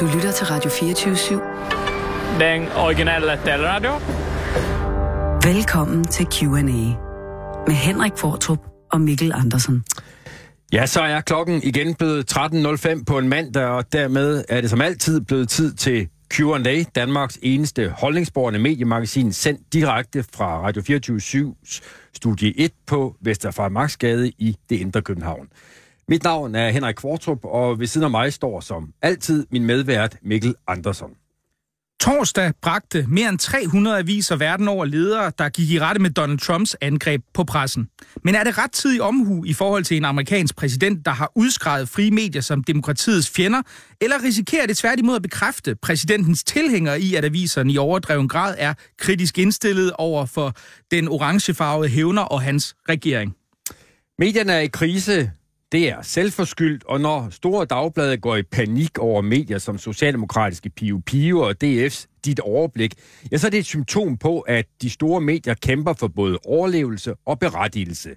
Du lytter til Radio 24-7. Den originale taleradio. Velkommen til Q&A med Henrik Fortrup og Mikkel Andersen. Ja, så er klokken igen blevet 13.05 på en mandag, og dermed er det som altid blevet tid til Q&A, Danmarks eneste holdningsborgende mediemagasin, sendt direkte fra Radio 24-7's studie 1 på Vesterfart i det indre København. Mit navn er Henrik Kvartrup, og ved siden af mig står som altid min medvært Mikkel Andersson. Torsdag bragte mere end 300 aviser verden over ledere, der gik i rette med Donald Trumps angreb på pressen. Men er det ret tid i omhu i forhold til en amerikansk præsident, der har udskrevet frie medier som demokratiets fjender, eller risikerer det tværtimod at bekræfte præsidentens tilhængere i, at aviserne i overdreven grad er kritisk indstillet over for den orangefarvede hævner og hans regering? Medierne er i krise, det er selvforskyldt, og når store dagblade går i panik over medier som Socialdemokratiske Pio Pio og DF's Dit Overblik, ja, så er det et symptom på, at de store medier kæmper for både overlevelse og berettigelse.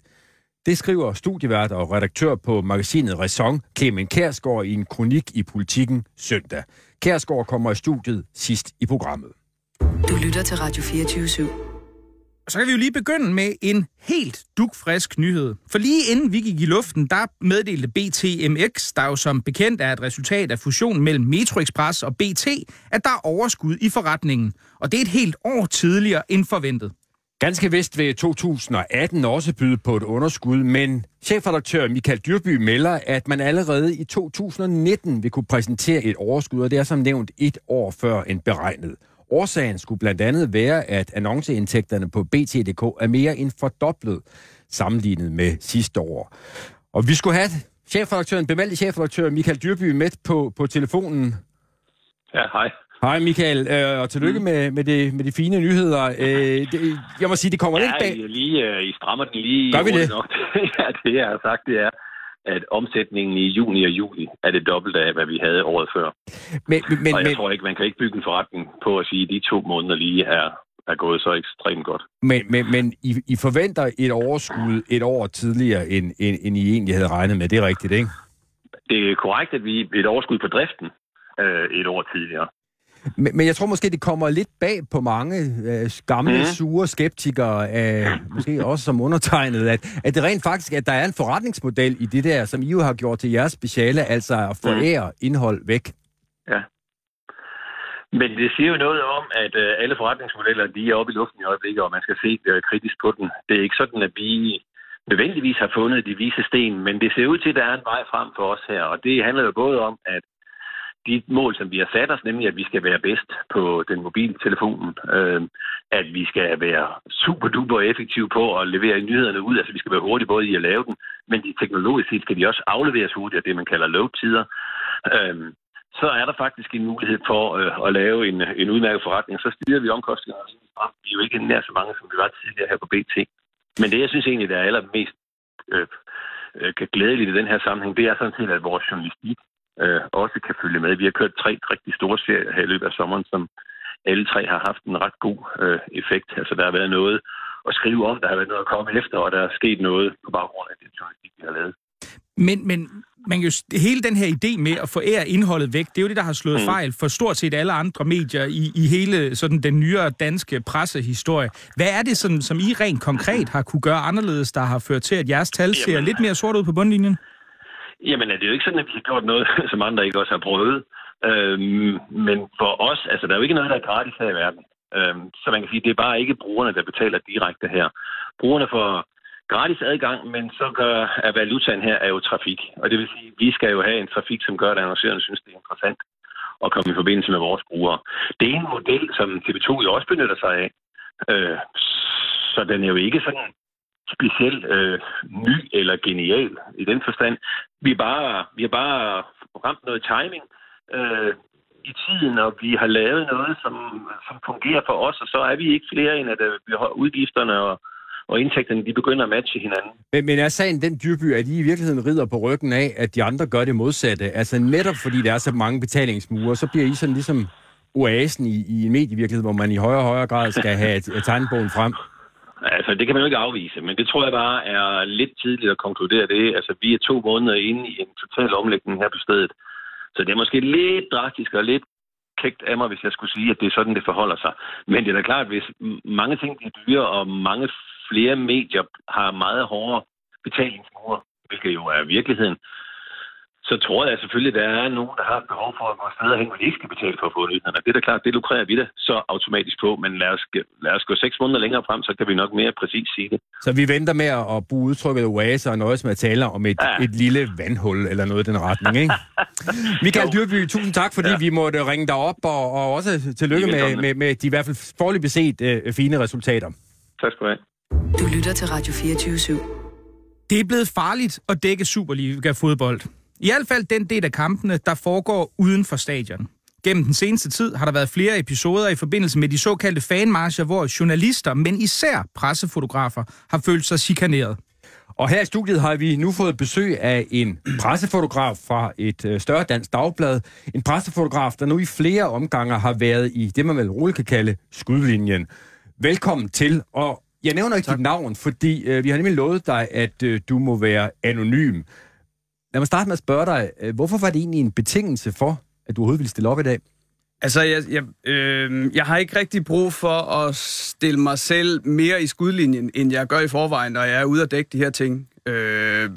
Det skriver studievært og redaktør på magasinet Raison, Clemen Kærsgaard, i en kronik i Politiken søndag. Kærsgaard kommer i studiet sidst i programmet. Du lytter til Radio 24 /7. Så kan vi jo lige begynde med en helt dukfrisk nyhed. For lige inden vi gik i luften, der meddelte BTMX, der jo som bekendt er et resultat af fusionen mellem Metro Express og BT, at der er overskud i forretningen. Og det er et helt år tidligere end forventet. Ganske vist vil 2018 også byde på et underskud, men chefredaktør Michael Dyrby melder, at man allerede i 2019 vil kunne præsentere et overskud, og det er som nævnt et år før end beregnet. Årsagen skulle blandt andet være, at annonceindtægterne på BT.dk er mere end fordoblet sammenlignet med sidste år. Og vi skulle have chefredaktøren, bevalgte chefredaktør Michael Dyrby med på, på telefonen. Ja, hej. Hej Michael, øh, og tillykke mm. med, med, det, med de fine nyheder. Øh, det, jeg må sige, det kommer ja, lidt bag... I, lige, øh, I strammer den lige... Gør vi det? Nok. ja, det har sagt, det er, at omsætningen i juni og juli er det dobbelte af, hvad vi havde året før. Men, men, og jeg men, tror ikke, man kan ikke bygge en forretning på at sige, at de to måneder lige er, er gået så ekstremt godt. Men, men, men I, I forventer et overskud et år tidligere, end, end, end I egentlig havde regnet med. Det er rigtigt, ikke? Det er korrekt, at vi et overskud på driften øh, et år tidligere. Men, men jeg tror måske, det kommer lidt bag på mange øh, gamle, mm. sure skeptikere, øh, måske også som undertegnet, at, at det rent faktisk, at der er en forretningsmodel i det der, som I jo har gjort til jeres speciale, altså at forære mm. indhold væk. Ja. Men det siger jo noget om, at øh, alle forretningsmodeller, de er oppe i luften i øjeblikket, og man skal se øh, kritisk på den. Det er ikke sådan, at vi nødvendigvis har fundet de vise sten, men det ser ud til, at der er en vej frem for os her, og det handler jo både om, at de mål, som vi har sat os, nemlig at vi skal være bedst på den mobiltelefonen, øh, at vi skal være super duper effektive på at levere nyhederne ud, altså vi skal være hurtige både i at lave dem, men de teknologisk set skal de også afleveres hurtigt, det man kalder load-tider. Øh, så er der faktisk en mulighed for øh, at lave en, en udmærket forretning. Så stiger vi omkostningerne. Vi er jo ikke nær så mange, som vi var tidligere her på BT. Men det, jeg synes egentlig, der er allermest øh, øh, glædeligt i den her sammenhæng, det er sådan set, at vores journalistik øh, også kan følge med. Vi har kørt tre rigtig store serier her i løbet af sommeren, som alle tre har haft en ret god øh, effekt. Altså, der har været noget at skrive om, der har været noget at komme efter, og der er sket noget på baggrund af det journalistik, vi har lavet. Men, men man jo, hele den her idé med at forære indholdet væk, det er jo det, der har slået mm. fejl for stort set alle andre medier i, i hele sådan den nyere danske pressehistorie. Hvad er det, som, som I rent konkret har kunne gøre anderledes, der har ført til, at jeres tal ser Jamen, lidt mere sort ud på bundlinjen? Jamen, er det jo ikke sådan, at vi har gjort noget, som andre ikke også har prøvet. Øhm, men for os, altså, der er jo ikke noget, der er gratis her i verden. Øhm, så man kan sige, det er bare ikke brugerne, der betaler direkte her. Brugerne får gratis adgang, men så gør at valutaen her er jo trafik. Og det vil sige, at vi skal jo have en trafik, som gør, at annoncørerne synes, det er interessant at komme i forbindelse med vores brugere. Det er en model, som TV2 jo også benytter sig af. Øh, så den er jo ikke sådan specielt øh, ny eller genial i den forstand. Vi, er bare, vi har bare ramt noget timing øh, i tiden, og vi har lavet noget, som, som fungerer for os, og så er vi ikke flere end, at øh, vi har udgifterne og, og indtægterne, de begynder at matche hinanden. Men, men er sagen den dyrby, at I i virkeligheden rider på ryggen af, at de andre gør det modsatte? Altså netop fordi der er så mange betalingsmure, så bliver I sådan ligesom oasen i, i en medievirkelighed, hvor man i højere og højere grad skal have tegnbogen frem? Altså, det kan man jo ikke afvise, men det tror jeg bare er lidt tidligt at konkludere det. Altså, vi er to måneder inde i en total omlægning her på stedet. Så det er måske lidt drastisk og lidt kægt af mig, hvis jeg skulle sige, at det er sådan, det forholder sig. Men det er da klart, at hvis mange ting bliver dyre, og mange flere medier har meget hårdere betalingsmure, hvilket jo er virkeligheden, så tror jeg selvfølgelig, at der er nogen, der har behov for at gå steder hen, hvor de ikke skal betale for at få nyhederne. Det er da klart, det lukrerer vi da så automatisk på, men lad os, lad os gå seks måneder længere frem, så kan vi nok mere præcis sige det. Så vi venter med at bruge udtrykket oase og nøjes med at tale om et, ja. et lille vandhul eller noget i den retning, ikke? Michael Dyrby, tusind tak, fordi ja. vi måtte ringe dig op, og, og også tillykke med, med, med de i hvert fald forløbig set uh, fine resultater. Tak skal du have. Du lytter til Radio 24 /7. Det er blevet farligt at dække Superliga-fodbold. I hvert fald den del af kampene, der foregår uden for stadion. Gennem den seneste tid har der været flere episoder i forbindelse med de såkaldte fanmarcher, hvor journalister, men især pressefotografer, har følt sig chikaneret. Og her i studiet har vi nu fået besøg af en pressefotograf fra et øh, større dansk dagblad. En pressefotograf, der nu i flere omgange har været i det, man vel roligt kan kalde skudlinjen. Velkommen til, og jeg nævner ikke tak. dit navn, fordi øh, vi har nemlig lovet dig, at øh, du må være anonym. Lad mig starte med at spørge dig, øh, hvorfor var det egentlig en betingelse for, at du overhovedet ville stille op i dag? Altså, jeg, jeg, øh, jeg har ikke rigtig brug for at stille mig selv mere i skudlinjen, end jeg gør i forvejen, når jeg er ude og dække de her ting. Øh,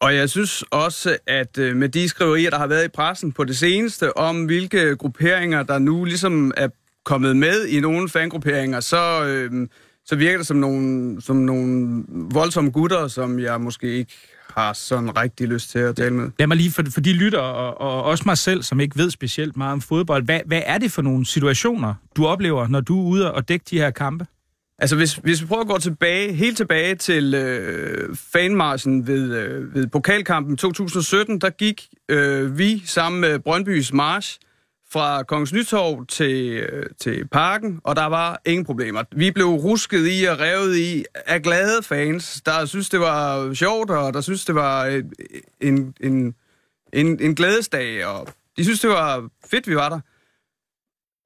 og jeg synes også, at øh, med de skriverier, der har været i pressen på det seneste, om hvilke grupperinger, der nu ligesom er kommet med i nogle fangrupperinger, så, øh, så virker det som nogle, som nogle voldsomme gutter, som jeg måske ikke har sådan rigtig lyst til at tale med. Lad mig lige, for, for de lytter, og, og også mig selv, som ikke ved specielt meget om fodbold, hvad, hvad er det for nogle situationer, du oplever, når du er ude og dække de her kampe? Altså, hvis, hvis vi prøver at gå tilbage, helt tilbage til øh, fanmarsen ved, øh, ved pokalkampen 2017, der gik øh, vi sammen med Brøndbys March fra Kongens Nytorv til, øh, til parken, og der var ingen problemer. Vi blev rusket i og revet i af glade fans, der synes det var sjovt, og der synes det var en, en, en, en, en glædesdag, og de synes det var fedt, vi var der.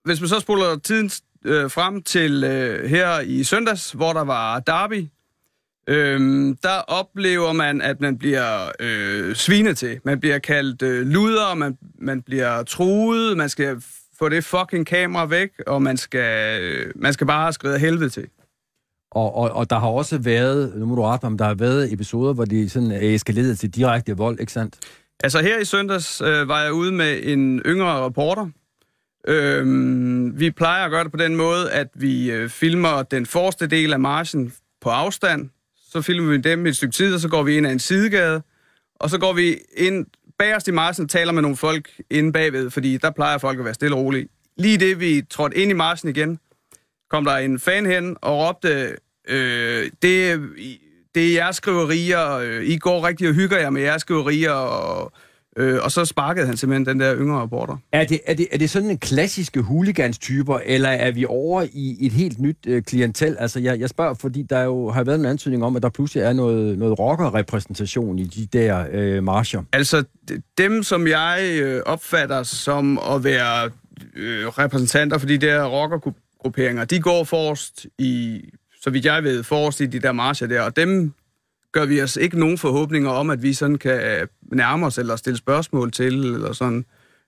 Hvis man så spoler tiden øh, frem til øh, her i søndags, hvor der var derby, Øhm, der oplever man, at man bliver øh, svinet til. Man bliver kaldt øh, luder, man, man bliver truet, man skal få det fucking kamera væk, og man skal, øh, man skal bare skrive helvede til. Og, og, og der har også været, nu må du rette om der har været episoder, hvor de sådan er eskaleret til direkte vold, ikke sandt? Altså her i søndags øh, var jeg ude med en yngre reporter. Øhm, vi plejer at gøre det på den måde, at vi øh, filmer den forreste del af marchen på afstand, så filmer vi dem et stykke tid, og så går vi ind ad en sidegade, og så går vi ind bagerst i marsen og taler med nogle folk inde bagved, fordi der plejer folk at være stille og rolige. Lige det, vi trådte ind i marsen igen, kom der en fan hen og råbte, øh, det, det er jeres skriverier, øh, I går rigtig og hygger jer med jeres skriverier, og Øh, og så sparkede han simpelthen den der yngre reporter. Er det, er det, er det sådan en klassiske hooligans-typer, eller er vi over i et helt nyt øh, klientel? Altså, jeg, jeg spørger, fordi der jo har været en antydning om, at der pludselig er noget, noget rockerrepræsentation i de der øh, marcher. Altså, dem, som jeg øh, opfatter som at være øh, repræsentanter for de der rockergrupperinger, de går forrest i, så vidt jeg ved, forrest i de der marcher der, og dem gør vi os ikke nogen forhåbninger om, at vi sådan kan nærme os eller stille spørgsmål til, eller sådan.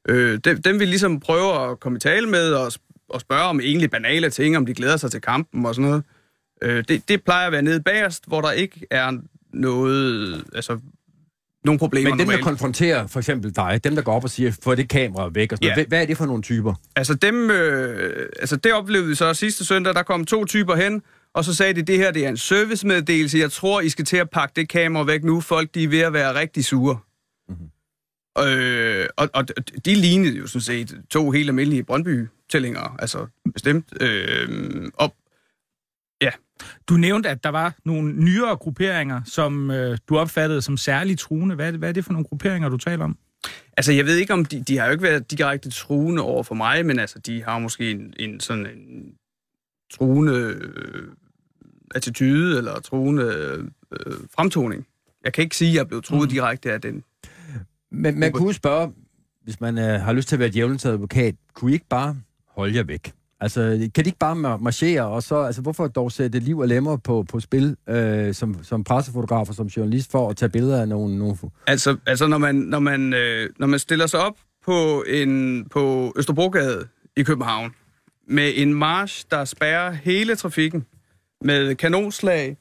Øh, dem, dem vi ligesom prøver at komme i tale med og, og spørge om egentlig banale ting, om de glæder sig til kampen og sådan noget. Øh, det, det plejer at være nede bagerst, hvor der ikke er noget, altså nogle problemer Men dem, normalt. der konfronterer for eksempel dig, dem, der går op og siger, få det kamera væk, og sådan ja. hvad er det for nogle typer? Altså dem, øh, altså det oplevede vi så sidste søndag, der kom to typer hen, og så sagde de, det her det er en servicemeddelelse. Jeg tror, I skal til at pakke det kamera væk nu. Folk de er ved at være rigtig sure. Øh, og, og de lignede jo sådan set to helt almindelige Brøndby-tællinger. Altså bestemt. Øh, og, ja. Du nævnte, at der var nogle nyere grupperinger, som øh, du opfattede som særligt truende. Hvad er, det, hvad er det for nogle grupperinger, du taler om? Altså, jeg ved ikke, om de, de har jo ikke været direkte truende over for mig, men altså, de har måske en, en sådan en truende øh, attitude eller truende øh, fremtoning. Jeg kan ikke sige, at jeg blevet truet mm. direkte af den. Men man kunne spørge, hvis man øh, har lyst til at være djævelens advokat, kunne I ikke bare holde jer væk? Altså, kan de ikke bare marchere, og så, altså, hvorfor dog sætte liv og lemmer på, på spil øh, som, som pressefotograf og som journalist for at tage billeder af nogle... nogle... Altså, altså når, man, når, man, øh, når man stiller sig op på, en, på Østerbrogade i København med en march, der spærrer hele trafikken med kanonslag,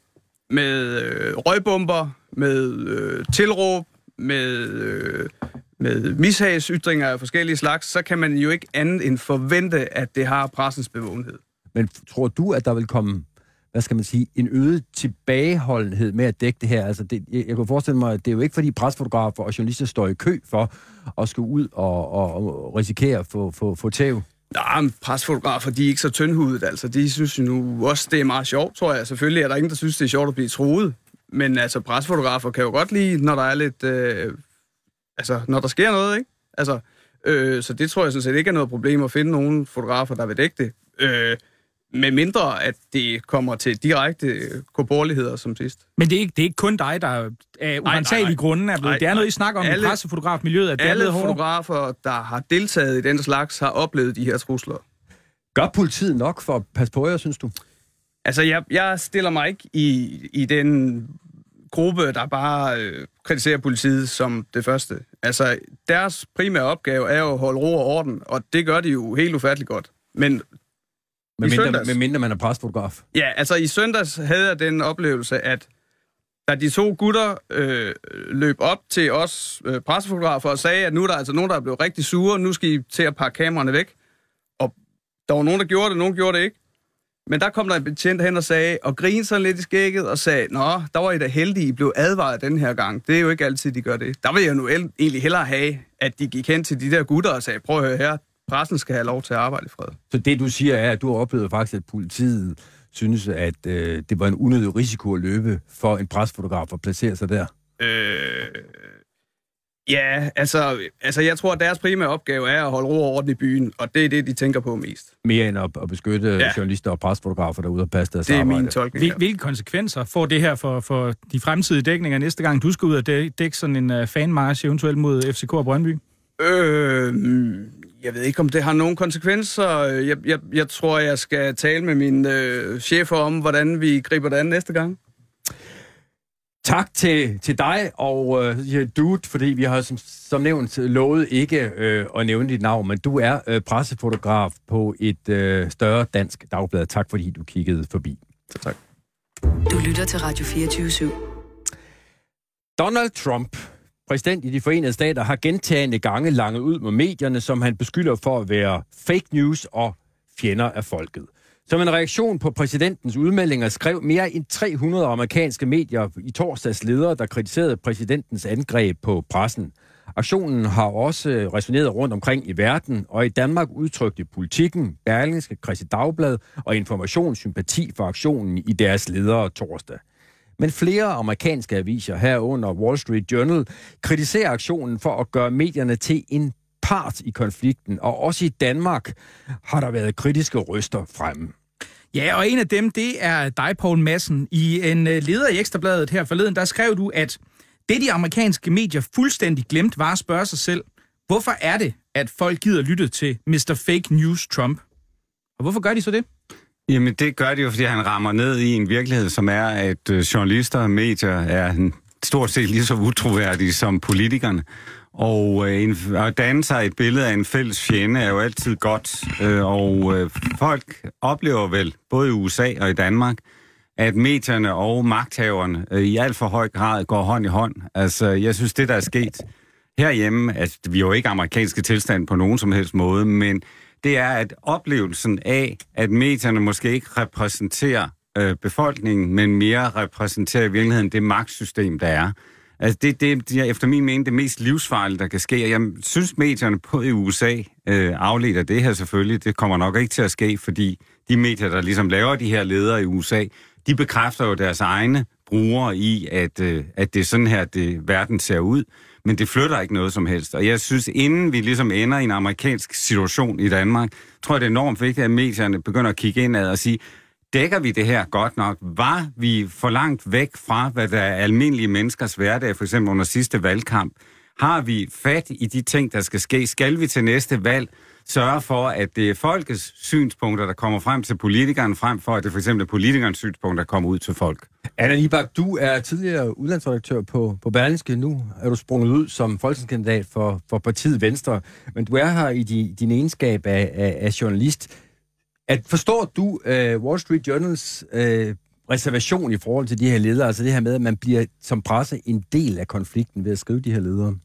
med øh, røgbomber, med øh, tilråb, med, øh, med mishagsytringer af forskellige slags, så kan man jo ikke andet end forvente, at det har pressens bevågenhed. Men tror du, at der vil komme, hvad skal man sige, en øget tilbageholdenhed med at dække det her? Altså, det, jeg, jeg kunne forestille mig, at det er jo ikke, fordi presfotografer og journalister står i kø for at skulle ud og, og, og risikere at få, få, få tæv. Nej, men presfotografer, de er ikke så tyndhudet, altså. De synes jo nu også, det er meget sjovt, tror jeg. Selvfølgelig er der ingen, der synes, det er sjovt at blive troet. Men altså, presfotografer kan jo godt lide, når der er lidt... Øh, altså, når der sker noget, ikke? Altså, øh, så det tror jeg sådan set ikke er noget problem at finde nogle fotografer, der vil dække det. Øh, med mindre, at det kommer til direkte korporligheder som sidst. Men det er ikke, det er ikke kun dig, der af uantagelige grunde er blevet... Nej, det er noget, I snakker om Alle- i pressefotografmiljøet, at det er Alle hårdere. fotografer, der har deltaget i den slags, har oplevet de her trusler. Gør politiet nok for at passe på jer, synes du? Altså, jeg, jeg stiller mig ikke i, i den gruppe, der bare øh, kritiserer politiet som det første. Altså, deres primære opgave er jo at holde ro og orden, og det gør de jo helt ufatteligt godt. Men Med mindre, søndags. med mindre man er presfotograf. ja, altså i søndags havde jeg den oplevelse, at da de to gutter øh, løb op til os øh, pressefotografer og sagde, at nu er der altså nogen, der er blevet rigtig sure, nu skal I til at pakke kameraerne væk. Og der var nogen, der gjorde det, nogen gjorde det ikke. Men der kom der en betjent hen og sagde, og grinede sådan lidt i skægget og sagde, Nå, der var I da heldige, I blev advaret den her gang. Det er jo ikke altid, de gør det. Der vil jeg nu egentlig hellere have, at de gik hen til de der gutter og sagde, prøv at høre her, pressen skal have lov til at arbejde i fred. Så det, du siger, er, at du har oplevet faktisk, at politiet synes, at øh, det var en unødig risiko at løbe for en presfotograf at placere sig der. Øh, ja, altså, altså jeg tror, at deres primære opgave er at holde ro og orden i byen, og det er det, de tænker på mest. Mere end at, at beskytte ja. Journalister og presfotografer derude og passe deres Det er arbejde. min tolkning. Hvil, hvilke konsekvenser får det her for, for de fremtidige dækninger næste gang, du skal ud og dæ- dække sådan en uh, fanmarsch eventuelt mod FCK og Brøndby? Øh, mm, jeg ved ikke, om det har nogen konsekvenser. Jeg, jeg, jeg tror, jeg skal tale med min øh, chefer om, hvordan vi griber det an næste gang. Tak til, til dig og øh, ja, Dude, fordi vi har som, som nævnt lovet ikke øh, at nævne dit navn, men du er øh, pressefotograf på et øh, større dansk dagblad. Tak fordi du kiggede forbi. Tak. Du lytter til Radio 24 /7. Donald Trump, præsident i de forenede stater, har gentagende gange langet ud med medierne, som han beskylder for at være fake news og fjender af folket. Som en reaktion på præsidentens udmeldinger skrev mere end 300 amerikanske medier i torsdags ledere, der kritiserede præsidentens angreb på pressen. Aktionen har også resoneret rundt omkring i verden, og i Danmark udtrykte politikken, Berlingske, Christi Dagblad og Information sympati for aktionen i deres ledere torsdag. Men flere amerikanske aviser herunder Wall Street Journal kritiserer aktionen for at gøre medierne til en part i konflikten, og også i Danmark har der været kritiske røster fremme. Ja, og en af dem, det er dig, Poul Madsen. I en øh, leder i Ekstrabladet her forleden, der skrev du, at det de amerikanske medier fuldstændig glemt var at spørge sig selv, hvorfor er det, at folk gider lytte til Mr. Fake News Trump? Og hvorfor gør de så det? Jamen, det gør det jo, fordi han rammer ned i en virkelighed, som er, at øh, journalister og medier er stort set lige så utroværdige som politikerne. Og øh, en, at danne sig et billede af en fælles fjende er jo altid godt. Øh, og øh, folk oplever vel, både i USA og i Danmark, at medierne og magthaverne øh, i alt for høj grad går hånd i hånd. Altså, jeg synes, det der er sket herhjemme, altså, vi er jo ikke amerikanske tilstand på nogen som helst måde, men det er, at oplevelsen af, at medierne måske ikke repræsenterer øh, befolkningen, men mere repræsenterer i virkeligheden det magtsystem, der er. Altså det, det, det er efter min mening det mest livsfarlige, der kan ske. Og jeg synes, medierne på i USA øh, afleder det her selvfølgelig. Det kommer nok ikke til at ske, fordi de medier, der ligesom laver de her ledere i USA, de bekræfter jo deres egne brugere i, at, øh, at det er sådan her, det, verden ser ud. Men det flytter ikke noget som helst. Og jeg synes, inden vi ligesom ender i en amerikansk situation i Danmark, tror jeg, det er enormt vigtigt, at medierne begynder at kigge indad og sige, dækker vi det her godt nok? Var vi for langt væk fra, hvad der er almindelige menneskers hverdag, for eksempel under sidste valgkamp? Har vi fat i de ting, der skal ske? Skal vi til næste valg sørge for, at det er folkets synspunkter, der kommer frem til politikeren, frem for at det for eksempel er politikernes synspunkter, der kommer ud til folk? Anna Libak, du er tidligere udlandsredaktør på, på Berlingske. Nu er du sprunget ud som folketingskandidat for, for partiet Venstre, men du er her i din, din egenskab af, af, af journalist. At forstår du uh, Wall Street Journals uh, reservation i forhold til de her ledere, altså det her med, at man bliver som presse en del af konflikten ved at skrive de her ledere?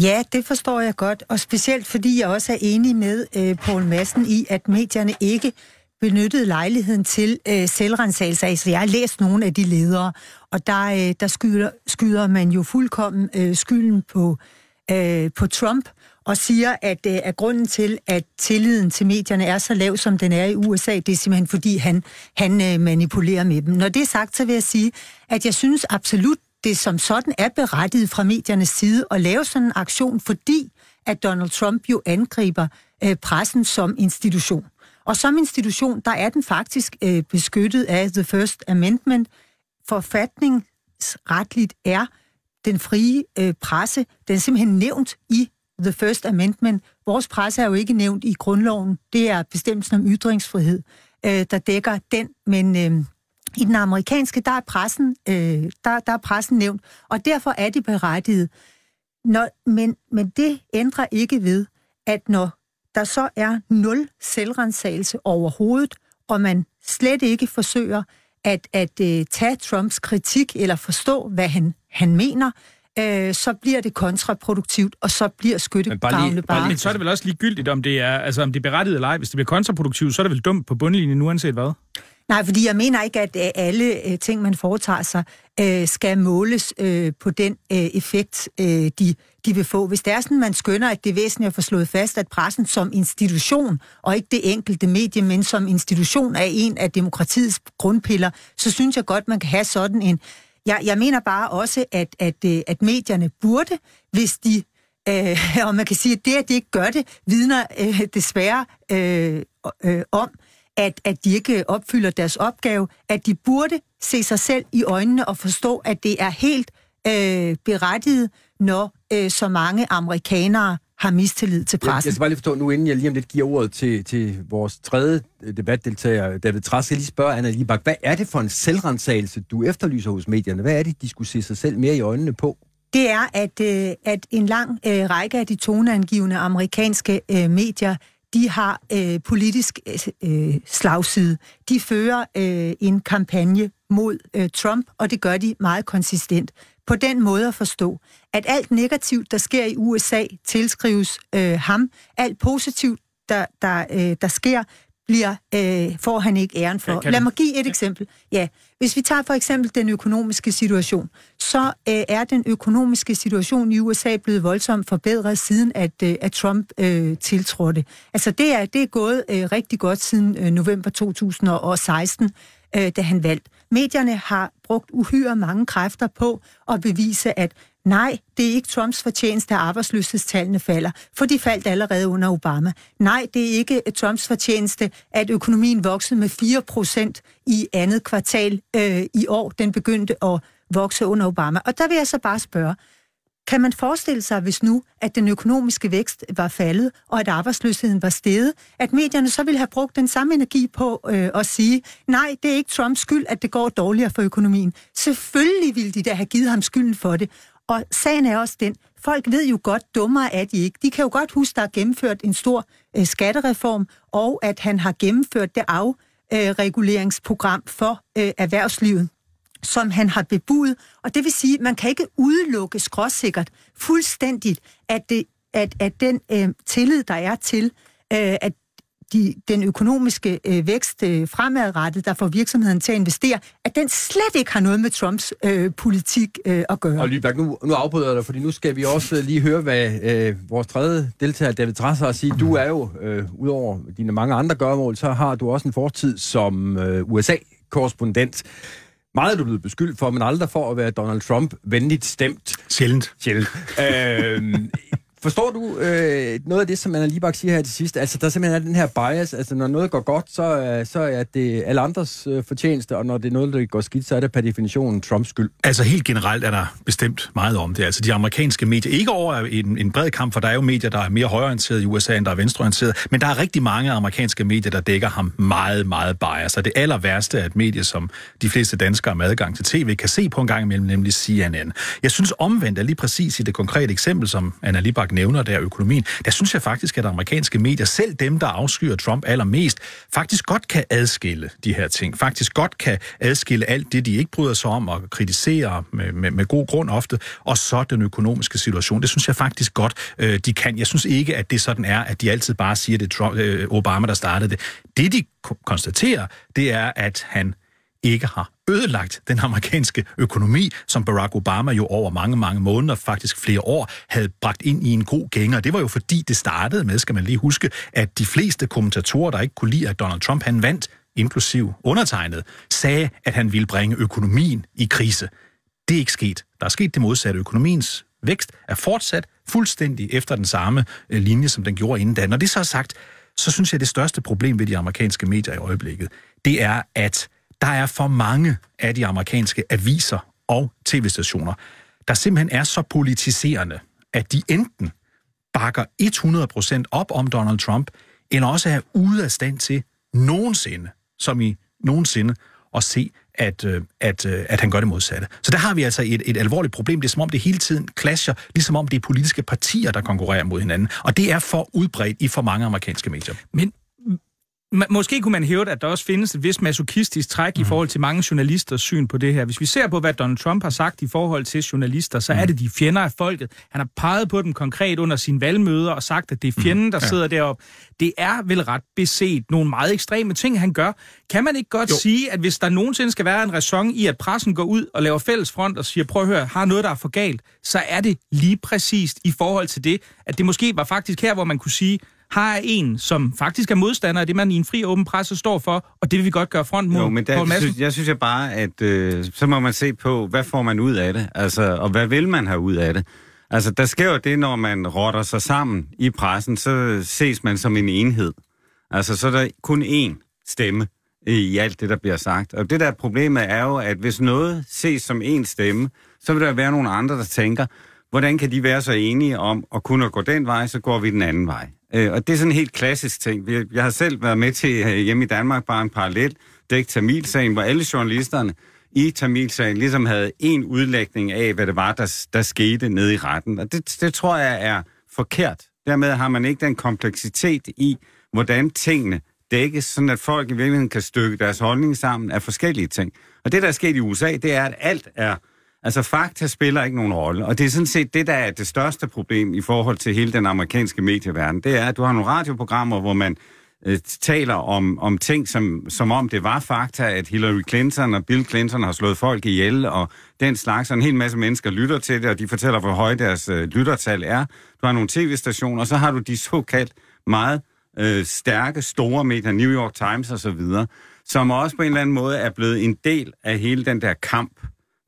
Ja, det forstår jeg godt, og specielt fordi jeg også er enig med øh, Poul Madsen i, at medierne ikke benyttede lejligheden til øh, selvrensagelse. Altså, jeg har læst nogle af de ledere, og der, øh, der skyder, skyder man jo fuldkommen øh, skylden på, øh, Øh, på Trump, og siger, at, øh, at grunden til, at tilliden til medierne er så lav, som den er i USA, det er simpelthen, fordi han, han øh, manipulerer med dem. Når det er sagt, så vil jeg sige, at jeg synes absolut, det som sådan er berettiget fra mediernes side at lave sådan en aktion, fordi at Donald Trump jo angriber øh, pressen som institution. Og som institution, der er den faktisk øh, beskyttet af The First Amendment. Forfatningsretligt er den frie øh, presse, den er simpelthen nævnt i The First Amendment. Vores presse er jo ikke nævnt i grundloven. Det er bestemmelsen om ytringsfrihed, øh, der dækker den, men... Øh, i den amerikanske, der er pressen, øh, der, der er pressen nævnt, og derfor er det berettiget. Når, men, men det ændrer ikke ved, at når der så er nul selvrensagelse overhovedet, og man slet ikke forsøger at, at øh, tage Trumps kritik eller forstå, hvad han, han mener, øh, så bliver det kontraproduktivt, og så bliver skyttegravene bare... bare... Men så er det vel også ligegyldigt, om det er, altså, om det er berettiget eller ej. Hvis det bliver kontraproduktivt, så er det vel dumt på bundlinjen, uanset hvad? Nej, fordi jeg mener ikke, at øh, alle øh, ting, man foretager sig, øh, skal måles på den effekt, de, de vil få. Hvis det er sådan, man skønner, at det er væsentligt at få slået fast, at pressen som institution, og ikke det enkelte medie, men som institution er en af demokratiets grundpiller, så synes jeg godt, man kan have sådan en... Jeg, jeg mener bare også, at, at, øh, at medierne burde, hvis de øh, og man kan sige, at det, at de ikke gør det, vidner øh, desværre øh, øh, om, at, at de ikke opfylder deres opgave, at de burde se sig selv i øjnene og forstå, at det er helt øh, berettiget, når øh, så mange amerikanere har mistillid til pressen. Jeg, jeg skal bare lige forstå nu, inden jeg lige om lidt giver ordet til, til vores tredje debatdeltager, David Trask, jeg lige spørge Anna Libak, hvad er det for en selvrensagelse, du efterlyser hos medierne? Hvad er det, de skulle se sig selv mere i øjnene på? Det er, at, øh, at en lang øh, række af de toneangivende amerikanske øh, medier de har øh, politisk øh, slagside. De fører øh, en kampagne mod øh, Trump, og det gør de meget konsistent. På den måde at forstå, at alt negativt, der sker i USA, tilskrives øh, ham. Alt positivt, der, der, øh, der sker, bliver, øh, får han ikke æren for. Ja, Lad mig give et ja. eksempel. Ja, hvis vi tager for eksempel den økonomiske situation, så øh, er den økonomiske situation i USA blevet voldsomt forbedret siden, at, øh, at Trump øh, tiltrådte. Altså det er, det er gået øh, rigtig godt siden øh, november 2016, øh, da han valgte. Medierne har brugt uhyre mange kræfter på at bevise, at Nej, det er ikke Trumps fortjeneste, at arbejdsløshedstallene falder, for de faldt allerede under Obama. Nej, det er ikke øh, Trumps fortjeneste, at økonomien voksede med 4% i andet kvartal øh, i år. Den begyndte at vokse under Obama. Og der vil jeg så bare spørge, kan man forestille sig, hvis nu, at den økonomiske vækst var faldet, og at arbejdsløsheden var steget, at medierne så ville have brugt den samme energi på øh, at sige, nej, det er ikke Trumps skyld, at det går dårligere for økonomien. Selvfølgelig ville de da have givet ham skylden for det. Og sagen er også den, folk ved jo godt, dummere er de ikke. De kan jo godt huske, der er gennemført en stor øh, skattereform, og at han har gennemført det afreguleringsprogram øh, for øh, erhvervslivet som han har bebudt, Og det vil sige, at man kan ikke udelukke skråsikkert fuldstændigt, at, det, at, at den øh, tillid, der er til, øh, at de, den økonomiske øh, vækst øh, fremadrettet, der får virksomheden til at investere, at den slet ikke har noget med Trumps øh, politik øh, at gøre. Og Lyberg, nu, nu afbryder jeg dig, fordi nu skal vi også øh, lige høre, hvad øh, vores tredje deltager, David Trasser, har sige. Du er jo, øh, udover dine mange andre gørmål, så har du også en fortid som øh, USA-korrespondent. Meget er du blevet beskyldt for, men aldrig for at være Donald Trump venligt stemt. Sjældent. Sjældent. øh, Forstår du øh, noget af det, som Anna Libak siger her til sidst? Altså, der simpelthen er den her bias. Altså, når noget går godt, så, øh, så er det alle andres øh, fortjeneste, og når det er noget, der går skidt, så er det per definition Trumps skyld. Altså, helt generelt er der bestemt meget om det. Altså, de amerikanske medier, ikke over en, en bred kamp, for der er jo medier, der er mere højorienterede i USA, end der er venstreorienterede, men der er rigtig mange amerikanske medier, der dækker ham meget, meget bias. Og det aller værste er et medie, som de fleste danskere med adgang til tv kan se på en gang imellem, nemlig CNN. Jeg synes omvendt, at lige præcis i det konkrete eksempel, som Anna Libak nævner der, økonomien, der synes jeg faktisk, at amerikanske medier, selv dem, der afskyer Trump allermest, faktisk godt kan adskille de her ting. Faktisk godt kan adskille alt det, de ikke bryder sig om og kritiserer med, med, med god grund ofte, og så den økonomiske situation. Det synes jeg faktisk godt, øh, de kan. Jeg synes ikke, at det sådan er, at de altid bare siger, at det er Trump, øh, Obama, der startede det. Det, de konstaterer, det er, at han ikke har ødelagt den amerikanske økonomi, som Barack Obama jo over mange, mange måneder, faktisk flere år, havde bragt ind i en god gænger. Det var jo fordi, det startede med, skal man lige huske, at de fleste kommentatorer, der ikke kunne lide, at Donald Trump han vandt, inklusiv undertegnet, sagde, at han ville bringe økonomien i krise. Det er ikke sket. Der er sket det modsatte. Økonomiens vækst er fortsat fuldstændig efter den samme øh, linje, som den gjorde inden da. Når det så er sagt, så synes jeg, at det største problem ved de amerikanske medier i øjeblikket, det er, at der er for mange af de amerikanske aviser og tv-stationer, der simpelthen er så politiserende, at de enten bakker 100% op om Donald Trump, eller også er ude af stand til nogensinde, som i nogensinde, at se, at, øh, at, øh, at han gør det modsatte. Så der har vi altså et, et alvorligt problem. Det er som om, det hele tiden clasher, ligesom om det er politiske partier, der konkurrerer mod hinanden. Og det er for udbredt i for mange amerikanske medier. Men Måske kunne man hæve, at der også findes et vis masochistisk træk mm. i forhold til mange journalisters syn på det her. Hvis vi ser på, hvad Donald Trump har sagt i forhold til journalister, så mm. er det de fjender af folket. Han har peget på dem konkret under sine valgmøder og sagt, at det er fjenden, der mm. ja. sidder deroppe. Det er vel ret beset nogle meget ekstreme ting, han gør. Kan man ikke godt jo. sige, at hvis der nogensinde skal være en ræson i, at pressen går ud og laver fælles front og siger, prøv at høre, har noget, der er for galt, så er det lige præcist i forhold til det, at det måske var faktisk her, hvor man kunne sige, har en, som faktisk er modstander af det, man i en fri åben presse står for, og det vil vi godt gøre front mod. Jo, men der, synes, jeg synes jeg bare, at øh, så må man se på, hvad får man ud af det, altså, og hvad vil man have ud af det. Altså, der sker jo det, når man rotter sig sammen i pressen, så ses man som en enhed. Altså, så er der kun én stemme i alt det, der bliver sagt. Og det der problemet er jo, at hvis noget ses som én stemme, så vil der være nogle andre, der tænker, hvordan kan de være så enige om at kunne gå den vej, så går vi den anden vej. Øh, og det er sådan en helt klassisk ting. Jeg har selv været med til øh, hjemme i Danmark bare en parallel dæk Tamilsagen, hvor alle journalisterne i Tamilsagen ligesom havde en udlægning af, hvad det var, der, der skete nede i retten. Og det, det tror jeg er forkert. Dermed har man ikke den kompleksitet i, hvordan tingene dækkes, sådan at folk i virkeligheden kan stykke deres holdning sammen af forskellige ting. Og det, der er sket i USA, det er, at alt er Altså fakta spiller ikke nogen rolle, og det er sådan set det, der er det største problem i forhold til hele den amerikanske medieverden. Det er, at du har nogle radioprogrammer, hvor man øh, taler om, om ting, som, som om det var fakta, at Hillary Clinton og Bill Clinton har slået folk ihjel, og den slags, og en hel masse mennesker lytter til det, og de fortæller, hvor høje deres øh, lyttertal er. Du har nogle tv-stationer, og så har du de såkaldt meget øh, stærke, store medier, New York Times osv., som også på en eller anden måde er blevet en del af hele den der kamp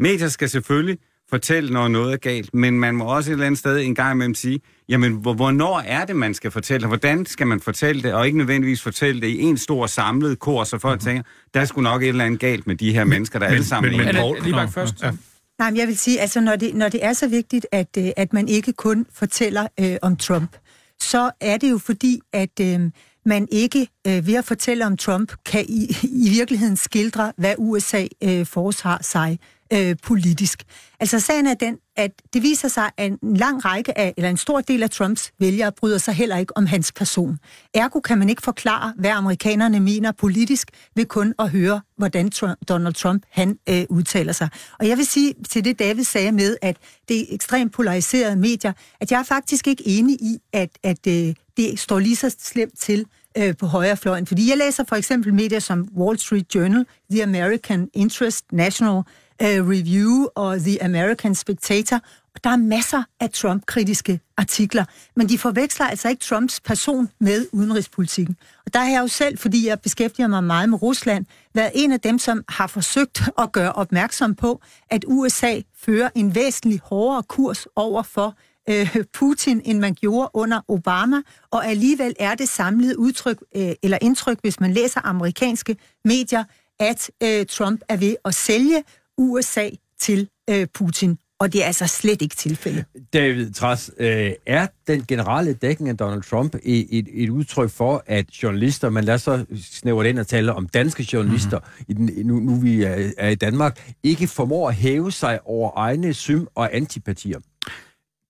Medier skal selvfølgelig fortælle, når noget er galt, men man må også et eller andet sted en gang imellem sige, jamen, hvornår er det, man skal fortælle Hvordan skal man fortælle det, og ikke nødvendigvis fortælle det i en stor samlet kor, så folk mm-hmm. tænker, der skulle nok et eller andet galt med de her mennesker, der men, alle sammen... Men, men, men lige bare først. Ja. Nej, men jeg vil sige, altså når det, når det er så vigtigt, at, øh, at man ikke kun fortæller øh, om Trump, så er det jo fordi, at øh, man ikke øh, ved at fortælle om Trump, kan i, i virkeligheden skildre, hvad USA øh, foretager sig øh, politisk. Altså sagen er den, at det viser sig, at en lang række af, eller en stor del af Trumps vælgere bryder sig heller ikke om hans person. Ergo kan man ikke forklare, hvad amerikanerne mener politisk, ved kun at høre, hvordan Trump, Donald Trump han øh, udtaler sig. Og jeg vil sige til det, David sagde med, at det er ekstremt polariserede medier, at jeg er faktisk ikke enig i, at, at øh, det står lige så slemt til øh, på højrefløjen. Fordi jeg læser for eksempel medier som Wall Street Journal, The American Interest, National uh, Review og The American Spectator. Og der er masser af Trump-kritiske artikler, men de forveksler altså ikke Trumps person med udenrigspolitikken. Og der har jeg jo selv, fordi jeg beskæftiger mig meget med Rusland, været en af dem, som har forsøgt at gøre opmærksom på, at USA fører en væsentlig hårdere kurs over for øh, Putin, end man gjorde under Obama, og alligevel er det samlede udtryk, øh, eller indtryk, hvis man læser amerikanske medier, at øh, Trump er ved at sælge USA til øh, Putin. Og det er altså slet ikke tilfældet. David Træs, øh, er den generelle dækning af Donald Trump et, et, et udtryk for, at journalister, man lader så snævre ind og tale om danske journalister, mm-hmm. i den, nu, nu vi er, er i Danmark, ikke formår at hæve sig over egne sym- og antipatier?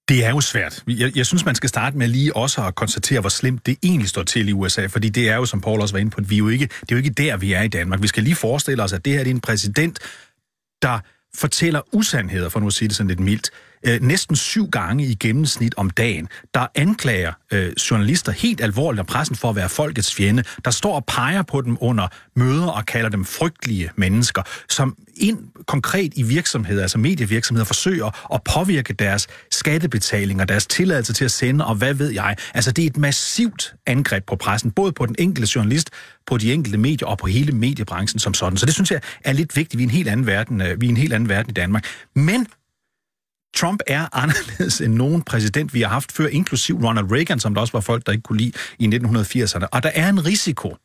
Det er jo svært. Jeg, jeg synes, man skal starte med lige også at konstatere, hvor slemt det egentlig står til i USA, fordi det er jo, som Paul også var inde på, at vi er jo ikke, det er jo ikke der, vi er i Danmark. Vi skal lige forestille os, at det her det er en præsident, der fortæller usandheder, for nu at sige det sådan lidt mildt, øh, næsten syv gange i gennemsnit om dagen, der anklager øh, journalister helt alvorligt og pressen for at være folkets fjende, der står og peger på dem under møder og kalder dem frygtelige mennesker, som ind konkret i virksomheder, altså medievirksomheder, forsøger at påvirke deres skattebetalinger, deres tilladelse til at sende, og hvad ved jeg. Altså det er et massivt angreb på pressen, både på den enkelte journalist, på de enkelte medier og på hele mediebranchen som sådan. Så det synes jeg er lidt vigtigt. Vi er en helt anden verden, øh, vi er en helt anden verden i Danmark. Men Trump er anderledes end nogen præsident, vi har haft før, inklusiv Ronald Reagan, som der også var folk, der ikke kunne lide i 1980'erne. Og der er en risiko.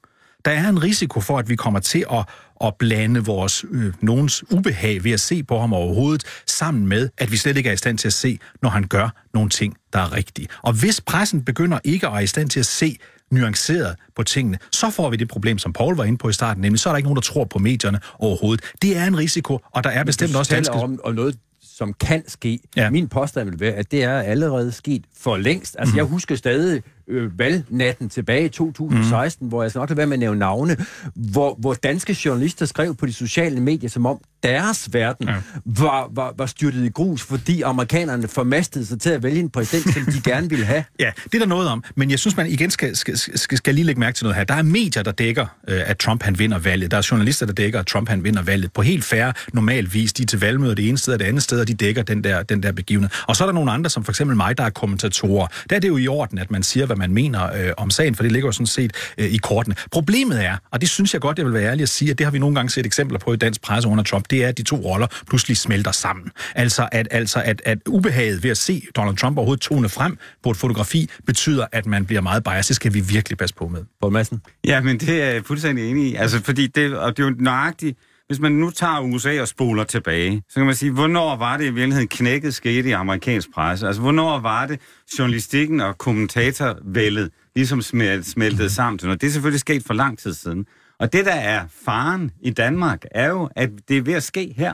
Der er en risiko for, at vi kommer til at, at blande vores øh, nogens ubehag ved at se på ham overhovedet, sammen med, at vi slet ikke er i stand til at se, når han gør nogle ting, der er rigtige. Og hvis pressen begynder ikke at være i stand til at se nuanceret på tingene, så får vi det problem, som Paul var inde på i starten, nemlig så er der ikke nogen, der tror på medierne overhovedet. Det er en risiko, og der er bestemt også danske... om, om noget, som kan ske. Ja. Min påstand vil være, at det er allerede sket for længst. Altså, mm. jeg husker stadig øh, valgnatten tilbage i 2016, mm. hvor jeg skal nok lade være med at nævne navne, hvor, hvor danske journalister skrev på de sociale medier, som om deres verden ja. var, var, var styrtet i grus, fordi amerikanerne formastede sig til at vælge en præsident, som de gerne ville have. Ja, det er der noget om. Men jeg synes, man igen skal, skal, skal, skal lige lægge mærke til noget her. Der er medier, der dækker, øh, at Trump han vinder valget. Der er journalister, der dækker, at Trump han vinder valget. På helt færre normal vis. De er til valgmøder det ene sted og det andet sted, og de dækker den der, den der begivenhed. Og så er der nogle andre, som for eksempel mig, der er kommentatorer. Der er det jo i orden, at man siger, hvad man mener øh, om sagen, for det ligger jo sådan set øh, i kortene. Problemet er, og det synes jeg godt, jeg vil være ærlig at sige, at det har vi nogle gange set eksempler på i dansk presse under Trump, det er, at de to roller pludselig smelter sammen. Altså at, altså at, at ubehaget ved at se Donald Trump overhovedet tone frem på et fotografi, betyder, at man bliver meget biased. Det skal vi virkelig passe på med. Poul Madsen? Ja, men det er jeg fuldstændig enig i. Altså, fordi det, og det er jo nøjagtigt, hvis man nu tager USA og spoler tilbage, så kan man sige, hvornår var det i virkeligheden knækket skete i amerikansk presse? Altså, hvornår var det journalistikken og kommentatorvældet ligesom smeltede sammen til noget? Det er selvfølgelig sket for lang tid siden. Og det, der er faren i Danmark, er jo, at det er ved at ske her.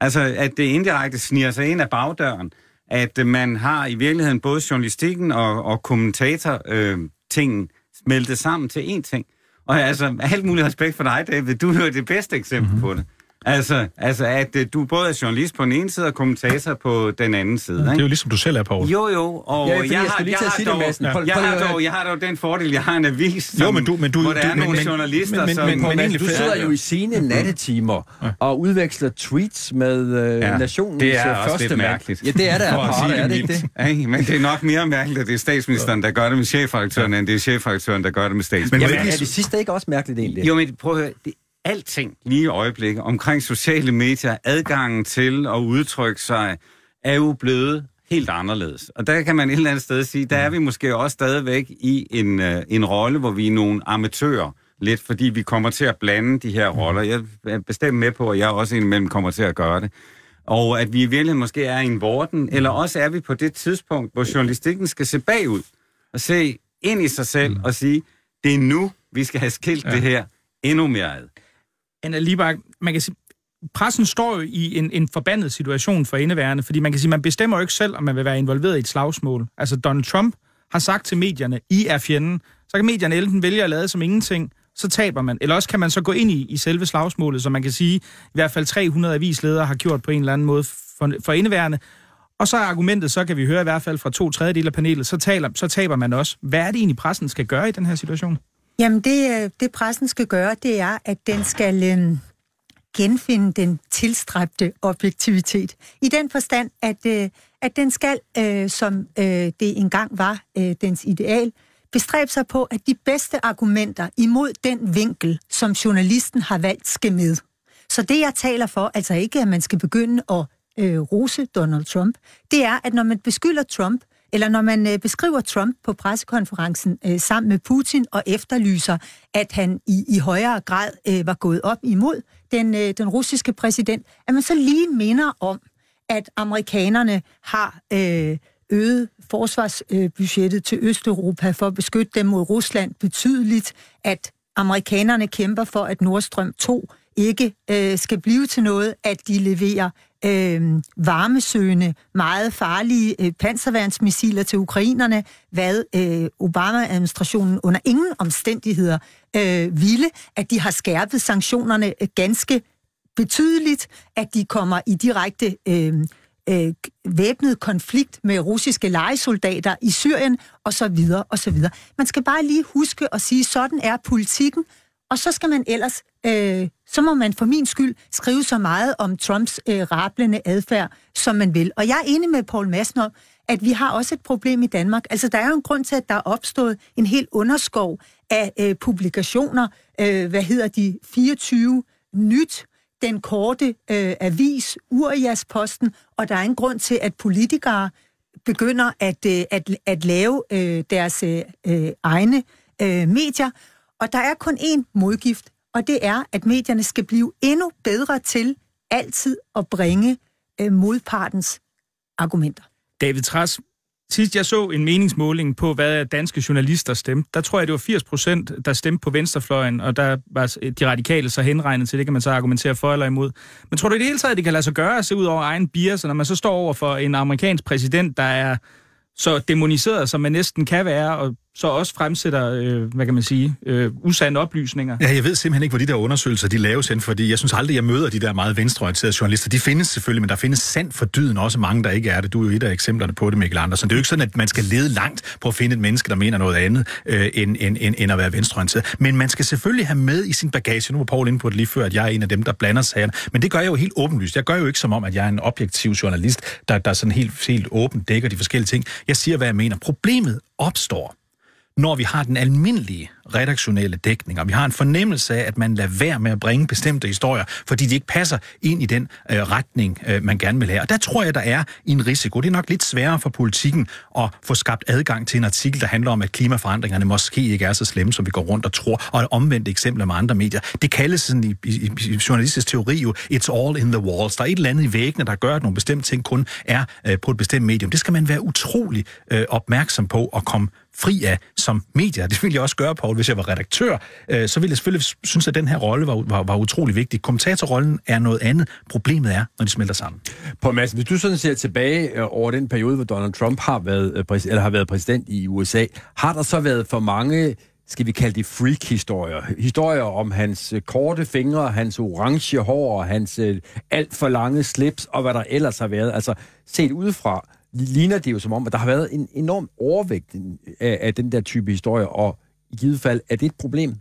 Altså, at det indirekte sniger sig ind af bagdøren. At man har i virkeligheden både journalistikken og, og kommentator-tingen øh, smeltet sammen til én ting. Og altså, alt mulig respekt for dig, David. Du er det bedste eksempel mm-hmm. på det. Altså, altså at uh, du både er journalist på den ene side og kommentator på den anden side. Ikke? Det er jo ligesom du selv er, på. Jo, jo. Og ja, jeg, jeg, har, jeg, har dog, ja. jeg, har dog, jeg har dog den fordel, jeg har en avis, som, jo, men du, men du, hvor der du, er men, nogle men, journalister, men, men, som... Men, men, men, du sidder jo i sine nattetimer ja. og udveksler tweets med uh, ja. nationens det er første også lidt mærkeligt. Ja, det er det. For er det ikke det? Ej, men det er nok mere mærkeligt, at det er statsministeren, der gør det med chefredaktøren, end det er chefredaktøren, der gør det med statsministeren. Men er det sidste ikke også mærkeligt egentlig? Jo, men prøv at høre, alting lige i øjeblikket omkring sociale medier, adgangen til at udtrykke sig, er jo blevet helt anderledes. Og der kan man et eller andet sted sige, der er vi måske også stadigvæk i en, uh, en rolle, hvor vi er nogle amatører, lidt fordi vi kommer til at blande de her roller. Jeg er bestemt med på, at jeg også indimellem kommer til at gøre det. Og at vi i virkeligheden måske er i en vorden, eller også er vi på det tidspunkt, hvor journalistikken skal se bagud og se ind i sig selv og sige, det er nu, vi skal have skilt ja. det her endnu mere ad. Anna Libak, man kan sige, pressen står jo i en, en forbandet situation for indeværende, fordi man kan sige, man bestemmer jo ikke selv, om man vil være involveret i et slagsmål. Altså Donald Trump har sagt til medierne, I er fjenden. Så kan medierne enten vælge at lade som ingenting, så taber man. Eller også kan man så gå ind i, i selve slagsmålet, som man kan sige, i hvert fald 300 avisledere har gjort på en eller anden måde for, for indeværende. Og så er argumentet, så kan vi høre i hvert fald fra to tredjedel af panelet, så, taler, så taber man også. Hvad er det egentlig, pressen skal gøre i den her situation? Jamen, det, øh, det pressen skal gøre, det er, at den skal øh, genfinde den tilstræbte objektivitet. I den forstand, at, øh, at den skal, øh, som øh, det engang var øh, dens ideal, bestræbe sig på, at de bedste argumenter imod den vinkel, som journalisten har valgt, skal med. Så det, jeg taler for, altså ikke, at man skal begynde at øh, rose Donald Trump, det er, at når man beskylder Trump eller når man øh, beskriver Trump på pressekonferencen øh, sammen med Putin og efterlyser, at han i, i højere grad øh, var gået op imod den, øh, den russiske præsident, at man så lige minder om, at amerikanerne har øh, øget forsvarsbudgettet til Østeuropa for at beskytte dem mod Rusland betydeligt, at amerikanerne kæmper for, at Nordstrøm 2 ikke øh, skal blive til noget, at de leverer øh, varmesøgende, meget farlige øh, panserværnsmissiler til ukrainerne, hvad øh, Obama-administrationen under ingen omstændigheder øh, ville, at de har skærpet sanktionerne øh, ganske betydeligt, at de kommer i direkte øh, øh, væbnet konflikt med russiske legesoldater i Syrien, og så videre, og så videre. Man skal bare lige huske at sige, sådan er politikken, og så skal man ellers, øh, så må man for min skyld skrive så meget om Trumps øh, rablende adfærd, som man vil. Og jeg er enig med Paul Madsen om, at vi har også et problem i Danmark. Altså, der er jo en grund til, at der er opstået en hel underskov af øh, publikationer. Øh, hvad hedder de? 24 nyt, den korte øh, avis, Urias-posten, og der er en grund til, at politikere begynder at, øh, at, at lave øh, deres øh, øh egne øh, medier. Og der er kun én modgift, og det er, at medierne skal blive endnu bedre til altid at bringe øh, modpartens argumenter. David Træs, Sidst jeg så en meningsmåling på, hvad danske journalister stemte, der tror jeg, det var 80 procent, der stemte på venstrefløjen, og der var de radikale så henregnet til, det kan man så argumentere for eller imod. Men tror du i det hele taget, det kan lade sig gøre at se ud over egen bias, når man så står over for en amerikansk præsident, der er så demoniseret, som man næsten kan være, og så også fremsætter, øh, hvad kan man sige, øh, usande oplysninger. Ja, jeg ved simpelthen ikke, hvor de der undersøgelser, de laves hen, fordi jeg synes aldrig, jeg møder de der meget venstreorienterede journalister. De findes selvfølgelig, men der findes sandt for dyden også mange, der ikke er det. Du er jo et af eksemplerne på det, Mikkel Andersen. Det er jo ikke sådan, at man skal lede langt på at finde et menneske, der mener noget andet, øh, end, end, end, end at være venstreorienteret. Men man skal selvfølgelig have med i sin bagage. Nu var Paul inde på det lige før, at jeg er en af dem, der blander sagerne. Men det gør jeg jo helt åbenlyst. Jeg gør jo ikke som om, at jeg er en objektiv journalist, der, der sådan helt, helt åbent dækker de forskellige ting. Jeg siger, hvad jeg mener. Problemet opstår, når vi har den almindelige redaktionelle dækning, og vi har en fornemmelse af, at man lader være med at bringe bestemte historier, fordi de ikke passer ind i den øh, retning, øh, man gerne vil have. Og der tror jeg, der er en risiko. Det er nok lidt sværere for politikken at få skabt adgang til en artikel, der handler om, at klimaforandringerne måske ikke er så slemme, som vi går rundt og tror, og et omvendt eksempel med andre medier. Det kaldes sådan i, i, i journalistisk teori jo, it's all in the walls. Der er et eller andet i væggene, der gør, at nogle bestemte ting kun er øh, på et bestemt medium. Det skal man være utrolig øh, opmærksom på at komme fri af som medier. Det vil jeg også gøre, på Paul, hvis jeg var redaktør. Øh, så ville jeg selvfølgelig synes, at den her rolle var, var, var utrolig vigtig. Kommentatorrollen er noget andet. Problemet er, når de smelter sammen. På Madsen, hvis du sådan ser tilbage øh, over den periode, hvor Donald Trump har været, øh, eller har været præsident i USA, har der så været for mange skal vi kalde det freak-historier. Historier om hans øh, korte fingre, hans orange hår, hans alt for lange slips, og hvad der ellers har været. Altså, set udefra, ligner det jo som om, at der har været en enorm overvægt af, af den der type historier, og i givet fald, er det et problem?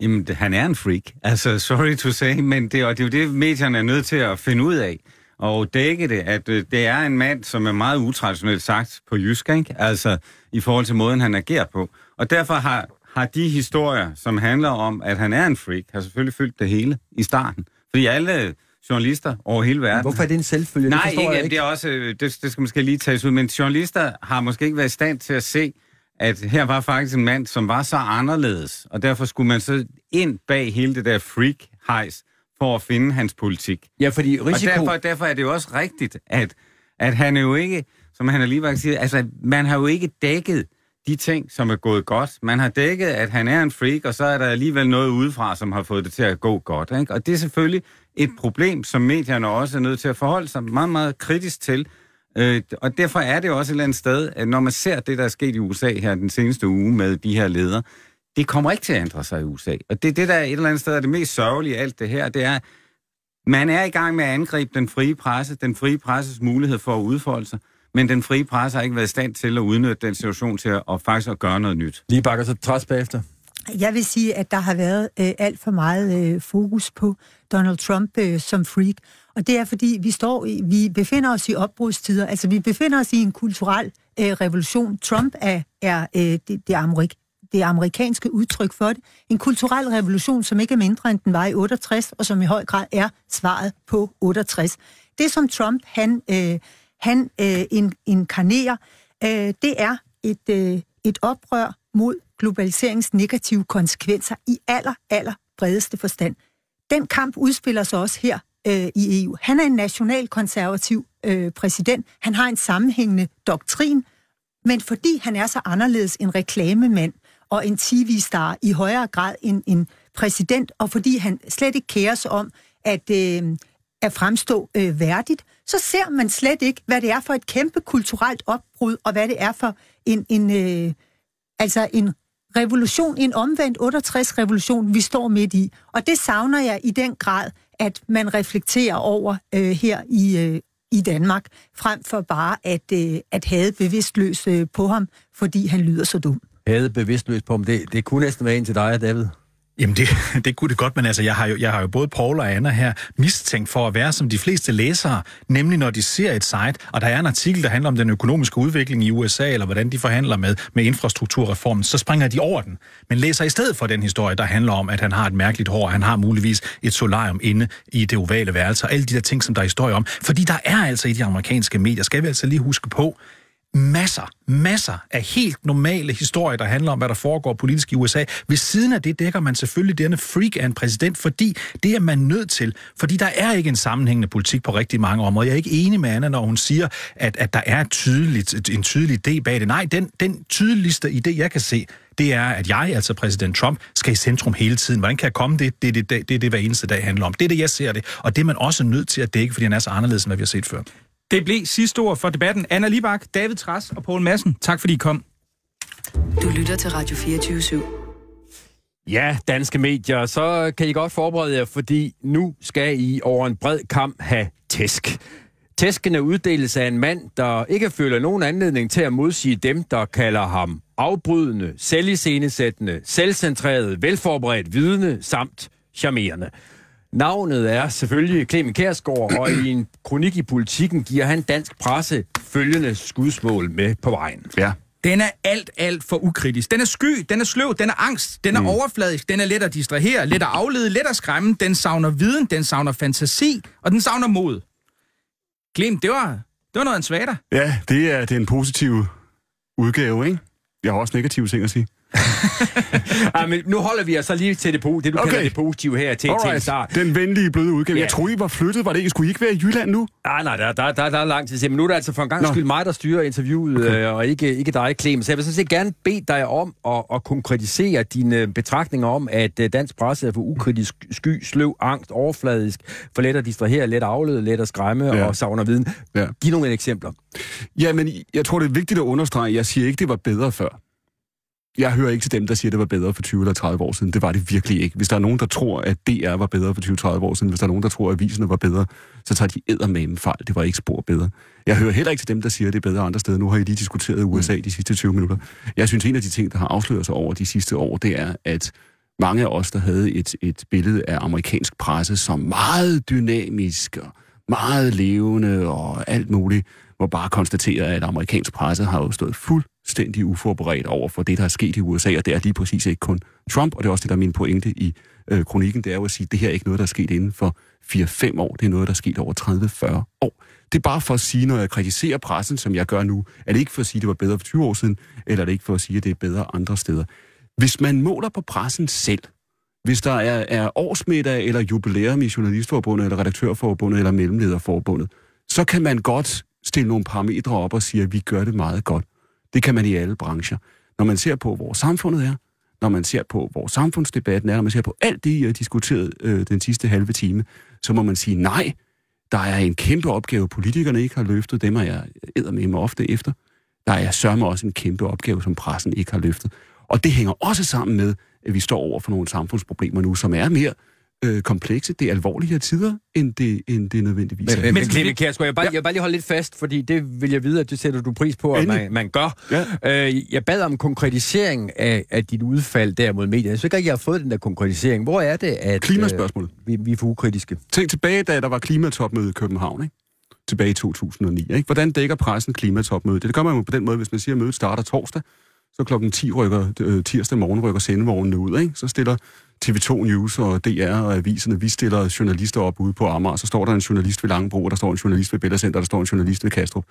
Jamen, han er en freak. Altså, sorry to say, men det, og det er jo det, medierne er nødt til at finde ud af. Og dække det, at øh, det er en mand, som er meget utraditionelt sagt på jysk, ikke? Altså, i forhold til måden, han agerer på. Og derfor har, har de historier, som handler om, at han er en freak, har selvfølgelig fyldt det hele i starten. Fordi alle journalister over hele verden. Hvorfor er det en selvfølge? Nej, det ikke, ikke. Det, er også, øh, det, det skal måske lige tages ud, men journalister har måske ikke været i stand til at se, at her var faktisk en mand, som var så anderledes, og derfor skulle man så ind bag hele det der freak-hejs for at finde hans politik. Ja, fordi risiko... Og derfor, derfor er det jo også rigtigt, at, at han er jo ikke, som han alligevel siger, altså man har jo ikke dækket de ting, som er gået godt. Man har dækket, at han er en freak, og så er der alligevel noget udefra, som har fået det til at gå godt. Ikke? Og det er selvfølgelig et problem, som medierne også er nødt til at forholde sig meget, meget kritisk til. Øh, og derfor er det også et eller andet sted, at når man ser det, der er sket i USA her den seneste uge med de her ledere, det kommer ikke til at ændre sig i USA. Og det det, der er et eller andet sted er det mest sørgelige af alt det her, det er, man er i gang med at angribe den frie presse, den frie presses mulighed for at udfolde sig, men den frie presse har ikke været i stand til at udnytte den situation til at, at faktisk at gøre noget nyt. Lige bakker så træs bagefter. Jeg vil sige, at der har været øh, alt for meget øh, fokus på Donald Trump øh, som freak. Og det er, fordi vi står i, vi befinder os i opbrudstider. Altså, vi befinder os i en kulturel øh, revolution. Trump er, er øh, det, det, amerik det amerikanske udtryk for det. En kulturel revolution, som ikke er mindre end den var i 68, og som i høj grad er svaret på 68. Det, som Trump han, øh, han øh, inkarnerer, øh, det er et, øh, et oprør mod globaliseringens negative konsekvenser i aller, aller bredeste forstand. Den kamp udspiller sig også her øh, i EU. Han er en nationalkonservativ øh, præsident. Han har en sammenhængende doktrin, men fordi han er så anderledes en reklamemand og en tv-star i højere grad end en præsident, og fordi han slet ikke kærer sig om at, øh, at fremstå øh, værdigt, så ser man slet ikke, hvad det er for et kæmpe kulturelt opbrud, og hvad det er for en, en, øh, altså en revolution, en omvendt 68-revolution, vi står midt i. Og det savner jeg i den grad, at man reflekterer over øh, her i, øh, i Danmark, frem for bare at, øh, at have bevidstløs øh, på ham, fordi han lyder så dum. Havde bevidstløs på ham. Det, det kunne næsten være en til dig, David. Jamen, det, det kunne det godt, men altså, jeg har, jo, jeg har jo både Paul og Anna her mistænkt for at være som de fleste læsere, nemlig når de ser et site, og der er en artikel, der handler om den økonomiske udvikling i USA, eller hvordan de forhandler med, med infrastrukturreformen, så springer de over den. Men læser i stedet for den historie, der handler om, at han har et mærkeligt hår, han har muligvis et solarium inde i det ovale værelse, og alle de der ting, som der er historie om. Fordi der er altså i de amerikanske medier, skal vi altså lige huske på, masser, masser af helt normale historier, der handler om, hvad der foregår politisk i USA. Ved siden af det dækker man selvfølgelig denne freak af en præsident, fordi det er man nødt til. Fordi der er ikke en sammenhængende politik på rigtig mange områder. Jeg er ikke enig med Anna, når hun siger, at, at der er et tydeligt, en tydelig idé bag det. Nej, den, den tydeligste idé, jeg kan se, det er, at jeg, altså præsident Trump, skal i centrum hele tiden. Hvordan kan jeg komme det? Det er det, det, det, det hver eneste dag handler om. Det er det, jeg ser det. Og det er man også nødt til at dække, fordi han er så anderledes, end hvad vi har set før. Det blev sidste ord for debatten. Anna Libak, David Træs og Poul Madsen, tak fordi I kom. Du lytter til Radio 24 /7. Ja, danske medier, så kan I godt forberede jer, fordi nu skal I over en bred kamp have tæsk. Tæsken er uddeles af en mand, der ikke føler nogen anledning til at modsige dem, der kalder ham afbrydende, selviscenesættende, selvcentreret, velforberedt vidne samt charmerende. Navnet er selvfølgelig Clemen Kærsgaard, og i en kronik i politikken giver han dansk presse følgende skudsmål med på vejen. Ja. Den er alt, alt for ukritisk. Den er sky, den er sløv, den er angst, den er mm. overfladisk, den er let at distrahere, let at aflede, let at skræmme, den savner viden, den savner fantasi, og den savner mod. Clem, det var, det var noget af en svater. Ja, det er, det er en positiv udgave, ikke? Jeg har også negative ting at sige. Ej, men nu holder vi os så lige til det, po- det du okay. kalder det positive her til, til start. Den venlige, bløde udgave. Ja. Jeg troede, I var flyttet. Var det ikke? Skulle I ikke være i Jylland nu? Nej, nej, der, der, der, der er lang tid til. Men nu er det altså for en gang Nå. skyld mig, der styrer interviewet, okay. øh, og ikke, ikke dig, Clem. Så jeg vil sådan set gerne bede dig om at, at konkretisere dine betragtninger om, at øh, dansk presse er for ukritisk, sky, sløv, angst, overfladisk, for let at distrahere, let at aflede, let at skræmme Ja. ja. og savner viden. Ja. Giv nogle eksempler. Ja, men jeg tror, det er vigtigt at understrege. Jeg siger ikke, det var bedre før. Jeg hører ikke til dem, der siger, det var bedre for 20 eller 30 år siden. Det var det virkelig ikke. Hvis der er nogen, der tror, at DR var bedre for 20-30 år siden, hvis der er nogen, der tror, at aviserne var bedre, så tager de eddermame fejl. Det var ikke spor bedre. Jeg hører heller ikke til dem, der siger, at det er bedre andre steder. Nu har I lige diskuteret USA de sidste 20 minutter. Jeg synes, en af de ting, der har afsløret sig over de sidste år, det er, at mange af os, der havde et, et billede af amerikansk presse som meget dynamisk og meget levende og alt muligt, må bare konstatere, at amerikansk presse har jo stået fuldstændig uforberedt over for det, der er sket i USA, og det er lige præcis ikke kun Trump, og det er også det, der er min pointe i øh, kronikken, det er jo at sige, at det her er ikke noget, der er sket inden for 4-5 år, det er noget, der er sket over 30-40 år. Det er bare for at sige, når jeg kritiserer pressen, som jeg gør nu, er det ikke for at sige, at det var bedre for 20 år siden, eller er det ikke for at sige, at det er bedre andre steder. Hvis man måler på pressen selv, hvis der er, er årsmiddag eller jubilæum i Journalistforbundet, eller Redaktørforbundet, eller Mellemlederforbundet, så kan man godt stille nogle parametre op og sige, at vi gør det meget godt. Det kan man i alle brancher. Når man ser på, hvor samfundet er, når man ser på, hvor samfundsdebatten er, når man ser på alt det, I har diskuteret øh, den sidste halve time, så må man sige, nej, der er en kæmpe opgave, politikerne ikke har løftet, dem har jeg med mig ofte efter. Der er sørme også en kæmpe opgave, som pressen ikke har løftet. Og det hænger også sammen med, at vi står over for nogle samfundsproblemer nu, som er mere øh, komplekse. Det er alvorligere tider, end det, end det nødvendigvis er. Men, men, Men- men Clemen Kjærsgaard, jeg bare, ja. jeg bare lige holde lidt fast, fordi det vil jeg vide, at det sætter du pris på, at man, man gør. Ja. Øh, jeg bad om konkretisering af, af dit udfald der mod medierne. Jeg synes ikke, at jeg har fået den der konkretisering. Hvor er det, at Klimaspørgsmålet. øh, vi, vi er for ukritiske? Tænk tilbage, da der var klimatopmøde i København, ikke? tilbage i 2009. Ikke? Hvordan dækker pressen klimatopmødet? Det man jo på den måde, hvis man siger, at mødet starter torsdag, så klokken 10 rykker, øh, tirsdag morgen rykker sendevognene ud. Ikke? Så stiller TV2 News og DR og aviserne, vi stiller journalister op ude på Amager. Så står der en journalist ved Langebro, og der står en journalist ved Bellacenter, der står en journalist ved Kastrup.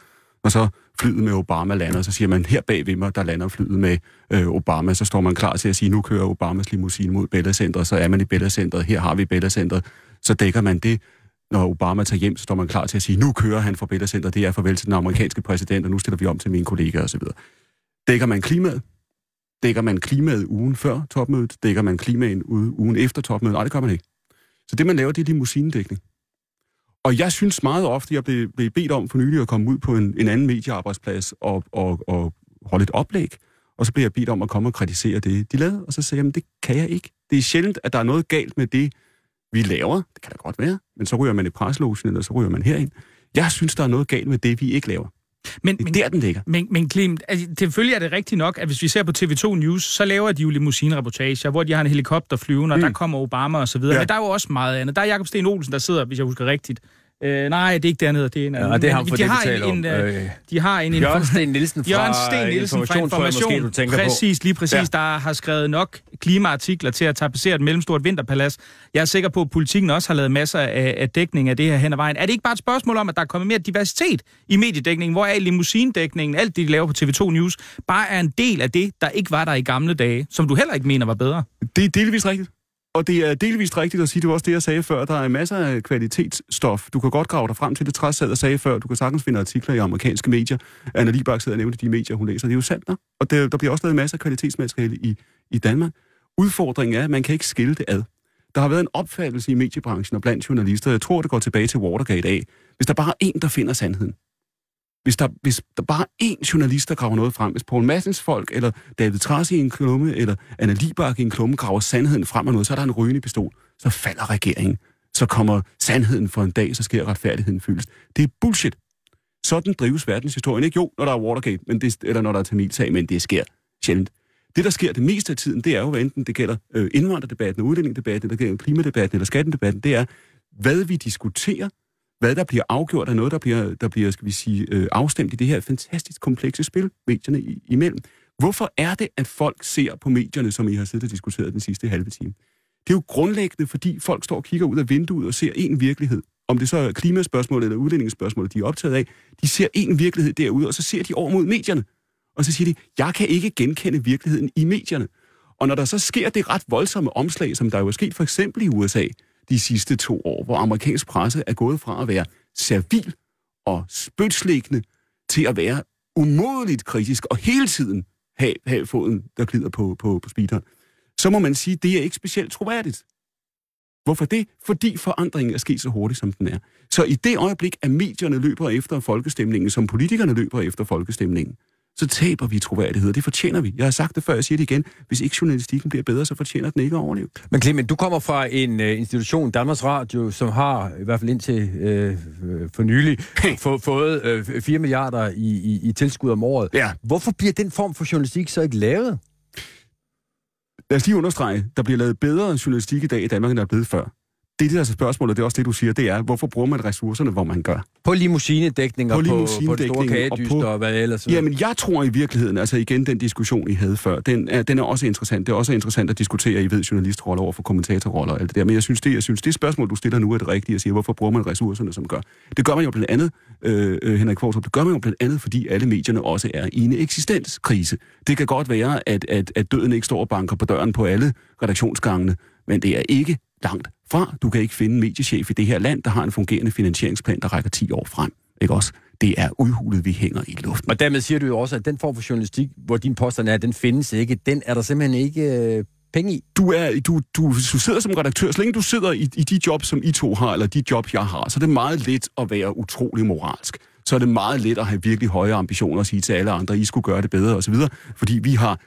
Og så flyet med Obama lander, så siger man, her bag ved mig, der lander flyet med øh, Obama. Så står man klar til at sige, nu kører Obamas limousine mod Bella Center, så er man i Bella Center, her har vi Bella Center. Så dækker man det. Når Obama tager hjem, så står man klar til at sige, nu kører han fra Bella Center, det er farvel til den amerikanske præsident, og nu stiller vi om til mine kollegaer osv. Dækker man klimaet? Dækker man klimaet ugen før topmødet? Dækker man klimaet ugen efter topmødet? Nej, det gør man ikke. Så det, man laver, det er limousinedækning. Og jeg synes meget ofte, jeg blev, blev bedt om for nylig at komme ud på en, en anden mediearbejdsplads og, og, og holde et oplæg. Og så blev jeg bedt om at komme og kritisere det, de lavede. Og så sagde jeg, at det kan jeg ikke. Det er sjældent, at der er noget galt med det, vi laver. Det kan da godt være. Men så ryger man i preslogen, eller så ryger man herind. Jeg synes, der er noget galt med det, vi ikke laver. Men, Det er der, den ligger. Men, men Clem, altså, selvfølgelig er det rigtigt nok, at hvis vi ser på TV2 News, så laver de jo limousinereportager, hvor de har en helikopter flyvende, og Mm. der kommer Obama og så videre. Ja. Men der er jo også meget andet. Der er Jakob Sten Olsen, der sidder, hvis jeg husker rigtigt. Øh, nej, det er ikke dernede, det er en anden. Ja, det Men ham for de det, vi har en, en, øh, Øh, de har en Jørgen Sten Nielsen fra Jørgen Sten Nielsen fra Information, jeg måske, du tænker på. præcis, lige præcis, Ja. der har skrevet nok klimaartikler til at tapetsere et mellemstort vinterpalads. Jeg er sikker på, at politikken også har lavet masser af, af dækning af det her hen ad vejen. Er det ikke bare et spørgsmål om, at der er kommet mere diversitet i mediedækningen, hvor er limousinedækningen, alt det, de laver på TV2 News, bare er en del af det, der ikke var der i gamle dage, som du heller ikke mener var bedre? Det er delvist rigtigt. Og det er delvist rigtigt at sige, det var også det, jeg sagde før, der er masser af kvalitetsstof. Du kan godt grave dig frem til det, træs og sagde før, du kan sagtens finde artikler i amerikanske medier. Anna Libak sidder og nævnte de medier, hun læser. Det er jo sandt der. Og der, der bliver også lavet masser af kvalitetsmateriale i, i Danmark. Udfordringen er, at man kan ikke skille det ad. Der har været en opfattelse i mediebranchen og blandt journalister, jeg tror, det går tilbage til Watergate af. Hvis der bare er en, der finder sandheden, hvis der, hvis der bare er én journalist, der graver noget frem, hvis Poul Madsens folk, eller David Trass i en klumme, eller Anna Libak i en klumme, graver sandheden frem af noget, så er der en rygende pistol. Så falder regeringen. Så kommer sandheden for en dag, så sker retfærdigheden fyldes. Det er bullshit. Sådan drives verdenshistorien ikke. Jo, når der er Watergate, men det, eller når der er Tamilsag, men det sker sjældent. Det, der sker det meste af tiden, det er jo, hvad enten det gælder øh, indvandrerdebatten, udlændingdebatten, eller klimadebatten, eller skattendebatten, det er, hvad vi diskuterer, hvad der bliver afgjort af noget, der bliver, der bliver skal vi sige, øh, afstemt i det her fantastisk komplekse spil, medierne i, imellem. Hvorfor er det, at folk ser på medierne, som I har siddet og diskuteret den sidste halve time? Det er jo grundlæggende, fordi folk står og kigger ud af vinduet og ser en virkelighed. Om det så er klimaspørgsmålet eller udlændingsspørgsmålet, de er optaget af. De ser en virkelighed derude, og så ser de over mod medierne. Og så siger de, jeg kan ikke genkende virkeligheden i medierne. Og når der så sker det ret voldsomme omslag, som der jo er sket for eksempel i USA de sidste to år, hvor amerikansk presse er gået fra at være servil og spytslæggende til at være umådeligt kritisk og hele tiden have, have foden, der glider på, på, på speederen, så må man sige, at det er ikke specielt troværdigt. Hvorfor det? Fordi forandringen er sket så hurtigt, som den er. Så i det øjeblik, at medierne løber efter folkestemningen, som politikerne løber efter folkestemningen, så taber vi troværdighed, og det fortjener vi. Jeg har sagt det før, jeg siger det igen. Hvis ikke journalistikken bliver bedre, så fortjener den ikke at overleve. Men Clement, du kommer fra en uh, institution, Danmarks Radio, som har, i hvert fald indtil uh, for nylig, få, fået uh, 4 milliarder i, i, i tilskud om året. Ja. Hvorfor bliver den form for journalistik så ikke lavet? Lad os lige understrege, der bliver lavet bedre journalistik i dag i Danmark, end der er blevet før. Det er det, der er spørgsmålet, det er også det, du siger, det er, hvorfor bruger man ressourcerne, hvor man gør? På limousinedækninger, På på, på, på store og kagedyster på- og hvad ellers. Jamen, jeg tror i virkeligheden, altså igen, den diskussion, I havde før, den er, den er også interessant. Det er også interessant at diskutere, I ved, journalistroller over for kommentatorroller og alt det der. Men jeg synes, det, jeg synes, det spørgsmål, du stiller nu, er det rigtige at sige, hvorfor bruger man ressourcerne, som gør? Det gør man jo blandt andet, øh, øh, Henrik Kvartrup, det gør man jo blandt andet, fordi alle medierne også er i en eksistenskrise. Det kan godt være, at, at, at døden ikke står og banker på døren på alle redaktionsgangene, men det er ikke langt fra. Du kan ikke finde en mediechef i det her land, der har en fungerende finansieringsplan, der rækker 10 år frem. Ikke også? Det er udhulet, vi hænger i luften. Og dermed siger du jo også, at den form for journalistik, hvor din påstand er, at den findes ikke, den er der simpelthen ikke øh, penge i. du, er, du, du, du sidder som redaktør, så længe du sidder i, i de job, som I to har, eller de job, jeg har, så er det meget let at være utrolig moralsk. Så er det meget let at have virkelig høje ambitioner og sige til alle andre, I skulle gøre det bedre osv., fordi vi har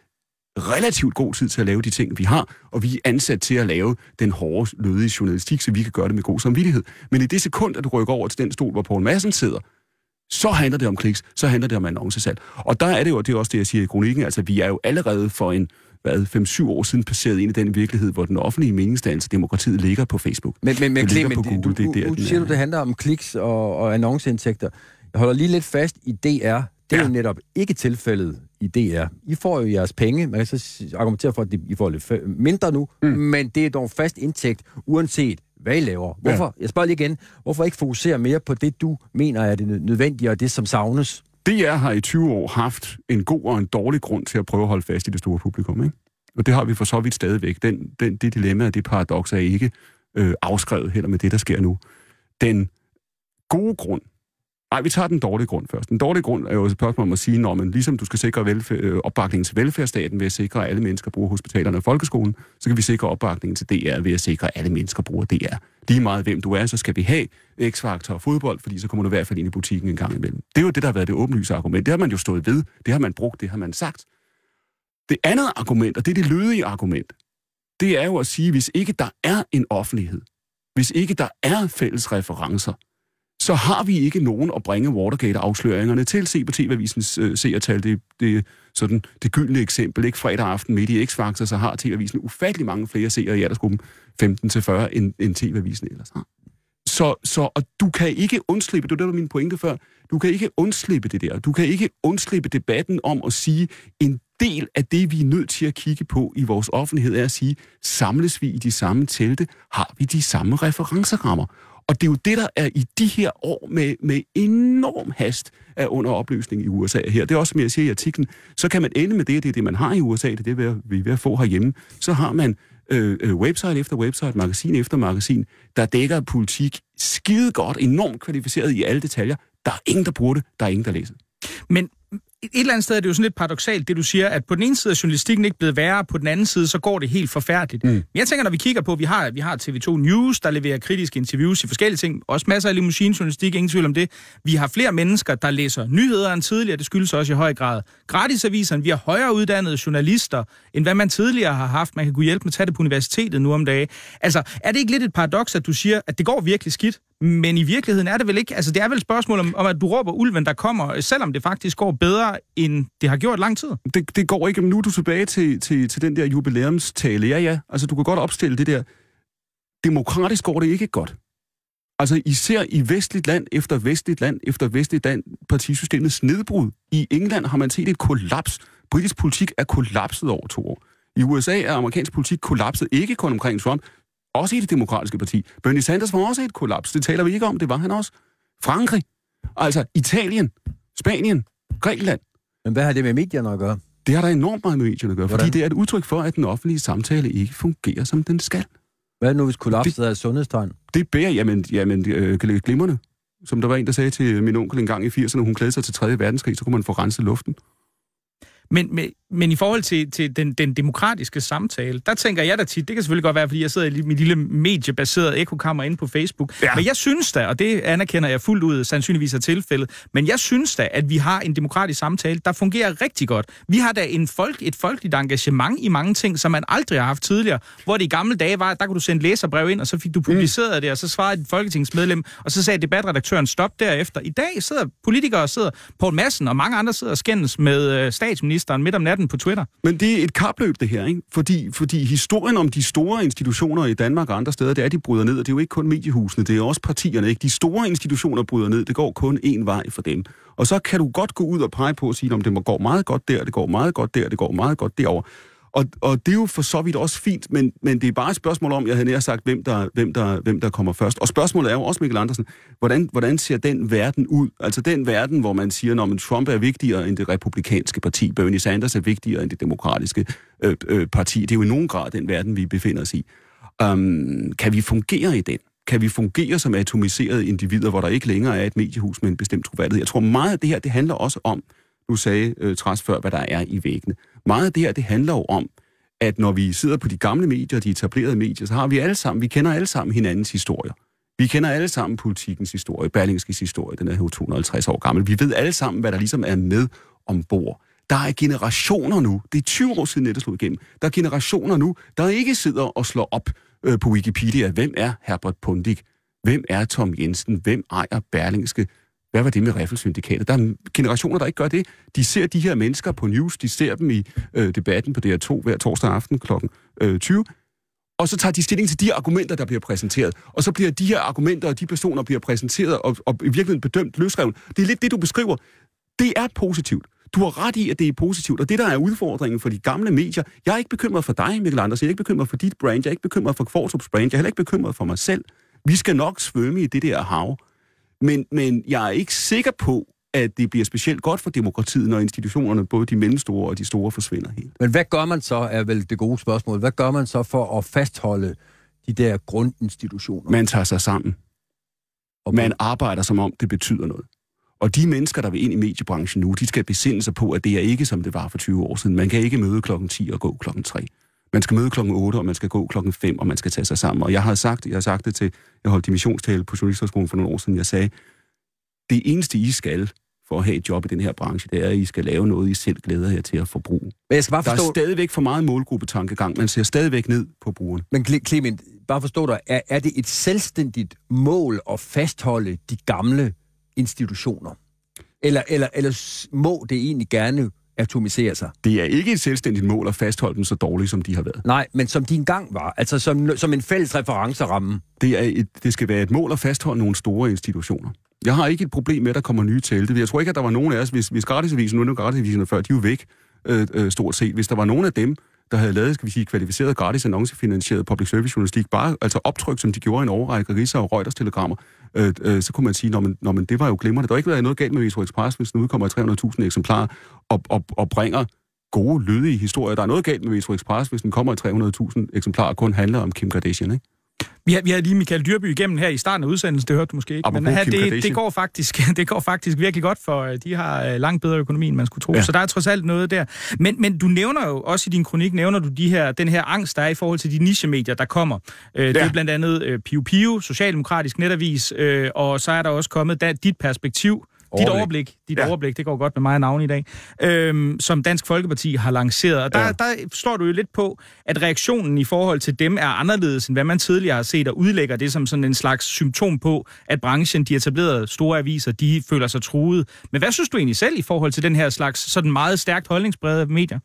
relativt god tid til at lave de ting, vi har, og vi er ansat til at lave den hårde, lødige journalistik, så vi kan gøre det med god samvittighed. Men i det sekund, at du rykker over til den stol, hvor Poul Madsen sidder, så handler det om kliks, så handler det om annoncesalg. Og der er det jo, og det er også det, jeg siger i kronikken, altså vi er jo allerede for en hvad, 5-7 år siden passeret ind i den virkelighed, hvor den offentlige meningsdannelse, demokratiet ligger på Facebook. Men, men, men Det du, Google, du, det er der, siger er. du, det handler om kliks og, og annonceindtægter. Jeg holder lige lidt fast i DR. Det er ja. Jo netop ikke tilfældet i DR. I får jo jeres penge. Man kan så argumentere for, at I får lidt mindre nu, mm. men det er dog fast indtægt, uanset hvad I laver. Hvorfor? Ja. Jeg spørger lige igen. Hvorfor ikke fokusere mere på det, du mener er det nø- nødvendige, og det, som savnes? DR har i 20 år haft en god og en dårlig grund til at prøve at holde fast i det store publikum, ikke? Og det har vi for så vidt stadigvæk. Den, den, det dilemma og det paradoks er ikke øh, afskrevet heller med det, der sker nu. Den gode grund, Nej, vi tager den dårlige grund først. Den dårlige grund er jo et spørgsmål om at sige, når man ligesom du skal sikre velfærd, øh, opbakningen til velfærdsstaten ved at sikre, at alle mennesker bruger hospitalerne og folkeskolen, så kan vi sikre opbakningen til DR ved at sikre, at alle mennesker bruger DR. Lige meget hvem du er, så skal vi have X-Factor og fodbold, fordi så kommer du i hvert fald ind i butikken en gang imellem. Det er jo det, der har været det åbenlyse argument. Det har man jo stået ved. Det har man brugt. Det har man sagt. Det andet argument, og det er det lødige argument, det er jo at sige, hvis ikke der er en offentlighed, hvis ikke der er fælles referencer, så har vi ikke nogen at bringe Watergate-afsløringerne til. Se på TV-avisens øh, seertal, det, det, sådan, det gyldne eksempel, ikke fredag aften midt i X-Factor, så har TV-avisen ufattelig mange flere seere i aldersgruppen 15-40, end, end TV-avisen ellers har. Så, så og du kan ikke undslippe, det var det, min pointe før, du kan ikke undslippe det der. Du kan ikke undslippe debatten om at sige, en del af det, vi er nødt til at kigge på i vores offentlighed, er at sige, samles vi i de samme telte, har vi de samme referencerammer. Og det er jo det, der er i de her år med, med enorm hast er under opløsning i USA her. Det er også, som jeg siger i artiklen, så kan man ende med det, det er det, man har i USA, det er det, vi er ved at få herhjemme. Så har man øh, øh, website efter website, magasin efter magasin, der dækker politik skide godt, enormt kvalificeret i alle detaljer. Der er ingen, der bruger det, der er ingen, der læser. Men et eller andet sted er det jo sådan lidt paradoxalt, det du siger, at på den ene side er journalistikken ikke blevet værre, på den anden side, så går det helt forfærdeligt. Mm. Men jeg tænker, når vi kigger på, vi har, vi har TV2 News, der leverer kritiske interviews i forskellige ting, også masser af limousine-journalistik, ingen tvivl om det. Vi har flere mennesker, der læser nyheder end tidligere, det skyldes også i høj grad gratisaviserne. Vi har højere uddannede journalister, end hvad man tidligere har haft. Man kan kunne hjælpe med at tage det på universitetet nu om dagen. Altså, er det ikke lidt et paradoks, at du siger, at det går virkelig skidt, men i virkeligheden er det vel ikke, altså det er vel et spørgsmål om, om at du råber ulven, der kommer, selvom det faktisk går bedre, end det har gjort lang tid. Det, det går ikke, men nu er du tilbage til, til, til den der jubilæumstale. Ja, ja, altså du kan godt opstille det der. Demokratisk går det ikke godt. Altså især i vestligt land efter vestligt land efter vestligt land, partisystemets nedbrud. I England har man set et kollaps. Britisk politik er kollapset over to år. I USA er amerikansk politik kollapset, ikke kun omkring Trump, også i det demokratiske parti. Bernie Sanders var også et kollaps. Det taler vi ikke om. Det var han også. Frankrig. Altså Italien. Spanien. Grækenland. Men hvad har det med medierne at gøre? Det har der enormt meget med medierne at gøre, Hvordan? fordi det er et udtryk for, at den offentlige samtale ikke fungerer, som den skal. Hvad er nu, hvis kollapset det, er sundhedstegn? Det bærer, jamen, jamen øh, glimrende. Som der var en, der sagde til min onkel en gang i 80'erne, hun glædede sig til 3. verdenskrig, så kunne man få renset luften. Men, men, men i forhold til, til den, den demokratiske samtale, der tænker jeg da tit, det kan selvfølgelig godt være, fordi jeg sidder i mit lille mediebaserede ekokammer inde på Facebook, ja. men jeg synes da, og det anerkender jeg fuldt ud, sandsynligvis er tilfældet, men jeg synes da, at vi har en demokratisk samtale, der fungerer rigtig godt. Vi har da en folk, et folkeligt engagement i mange ting, som man aldrig har haft tidligere, hvor det i gamle dage var, der kunne du sende læserbrev ind, og så fik du publiceret mm. det, og så svarede et folketingsmedlem, og så sagde debatredaktøren stop derefter. I dag sidder politikere, sidder Poul Madsen og mange andre sidder og skændes med øh, statsministeren midt om natten på Twitter. Men det er et kapløb, det her, ikke? Fordi, fordi historien om de store institutioner i Danmark og andre steder, det er, de bryder ned, og det er jo ikke kun mediehusene, det er også partierne, ikke? De store institutioner bryder ned, det går kun én vej for dem. Og så kan du godt gå ud og pege på og sige, om det går meget godt der, det går meget godt der, det går meget godt derover. Og, og det er jo for så vidt også fint, men, men det er bare et spørgsmål om, jeg havde nær sagt, hvem der, hvem, der, hvem der kommer først. Og spørgsmålet er jo også, Mikkel Andersen, hvordan, hvordan ser den verden ud? Altså den verden, hvor man siger, når Trump er vigtigere end det republikanske parti, Bernie Sanders er vigtigere end det demokratiske øh, øh, parti. Det er jo i nogen grad den verden, vi befinder os i. Um, kan vi fungere i den? Kan vi fungere som atomiserede individer, hvor der ikke længere er et mediehus med en bestemt troværdighed? Jeg tror meget af det her, det handler også om, du sagde øh, Træs før, hvad der er i væggene. Meget af det her, det handler jo om, at når vi sidder på de gamle medier, de etablerede medier, så har vi alle sammen, vi kender alle sammen hinandens historier. Vi kender alle sammen politikens historie, Berlingskes historie, den er jo 250 år gammel. Vi ved alle sammen, hvad der ligesom er med ombord. Der er generationer nu, det er 20 år siden nettet slog igennem, der er generationer nu, der ikke sidder og slår op øh, på Wikipedia, hvem er Herbert Pundik, hvem er Tom Jensen, hvem ejer Berlingske, hvad var det med Riffelsyndikatet? Der er generationer, der ikke gør det. De ser de her mennesker på news, de ser dem i øh, debatten på DR2 hver torsdag aften kl. Øh, 20, og så tager de stilling til de argumenter, der bliver præsenteret. Og så bliver de her argumenter og de personer bliver præsenteret og, og i virkeligheden bedømt løsreven. Det er lidt det, du beskriver. Det er positivt. Du har ret i, at det er positivt, og det, der er udfordringen for de gamle medier, jeg er ikke bekymret for dig, Mikkel Andersen, jeg er ikke bekymret for dit brand, jeg er ikke bekymret for Kvartrups brand, jeg er heller ikke bekymret for mig selv. Vi skal nok svømme i det der hav. Men, men jeg er ikke sikker på, at det bliver specielt godt for demokratiet, når institutionerne, både de mellemstore og de store, forsvinder helt. Men hvad gør man så, er vel det gode spørgsmål, hvad gør man så for at fastholde de der grundinstitutioner? Man tager sig sammen. Og man arbejder som om, det betyder noget. Og de mennesker, der vil ind i mediebranchen nu, de skal besinde sig på, at det er ikke, som det var for 20 år siden. Man kan ikke møde klokken 10 og gå klokken 3. Man skal møde klokken 8, og man skal gå klokken 5, og man skal tage sig sammen. Og jeg har sagt, jeg har sagt det til, jeg holdt dimissionstale på Journalisterskolen for nogle år siden, jeg sagde, det eneste, I skal for at have et job i den her branche, det er, at I skal lave noget, I selv glæder jer til at forbruge. Men jeg skal bare Der forstå... er stadigvæk for meget målgruppetankegang. Man ser stadigvæk ned på brugerne. Men Cle- Clement, bare forstå dig, er, er det et selvstændigt mål at fastholde de gamle institutioner? Eller, eller, eller må det egentlig gerne atomisere sig? Det er ikke et selvstændigt mål at fastholde dem så dårligt, som de har været. Nej, men som de engang var. Altså som, som en fælles referenceramme. Det, er et, det skal være et mål at fastholde nogle store institutioner. Jeg har ikke et problem med, at der kommer nye telte. Jeg tror ikke, at der var nogen af os, hvis, hvis gratisavisen, nu er gratisaviserne før, de er jo væk øh, øh, stort set. Hvis der var nogen af dem, der havde lavet, skal vi sige, kvalificeret gratis annoncefinansieret public service journalistik, bare altså optryk, som de gjorde i en overrække Riser og Reuters telegrammer, øh, øh, så kunne man sige, når man, når man, det var jo glimrende. Der har ikke været noget galt med Metro Express, hvis den udkommer i 300.000 eksemplarer og, og, og bringer gode, lydige historier. Der er noget galt med Metro Express, hvis den kommer i 300.000 eksemplarer og kun handler om Kim Kardashian, ikke? Vi har, vi har lige Michael Dyrby igennem her i starten af udsendelsen, det hørte du måske ikke. Apropos Men her, det, det, går faktisk, det går faktisk virkelig godt, for øh, de har øh, langt bedre økonomi, end man skulle tro. Ja. Ja. Så der er trods alt noget der. Men, men du nævner jo også i din kronik, nævner du de her, den her angst, der er i forhold til de nichemedier, der kommer. Øh, Det er Ja. blandt andet øh, Piu Piu, Socialdemokratisk Netavis, øh, og så er der også kommet da, dit perspektiv, dit Overblik. overblik, dit Ja. overblik, det går godt med mig og navn i dag, øhm, som Dansk Folkeparti har lanceret. Og der. Ja. der slår du jo lidt på, at reaktionen i forhold til dem er anderledes, end hvad man tidligere har set, og udlægger det som sådan en slags symptom på, at branchen, de etablerede store aviser, de føler sig truet. Men hvad synes du egentlig selv i forhold til den her slags sådan meget stærkt holdningsbrede medier?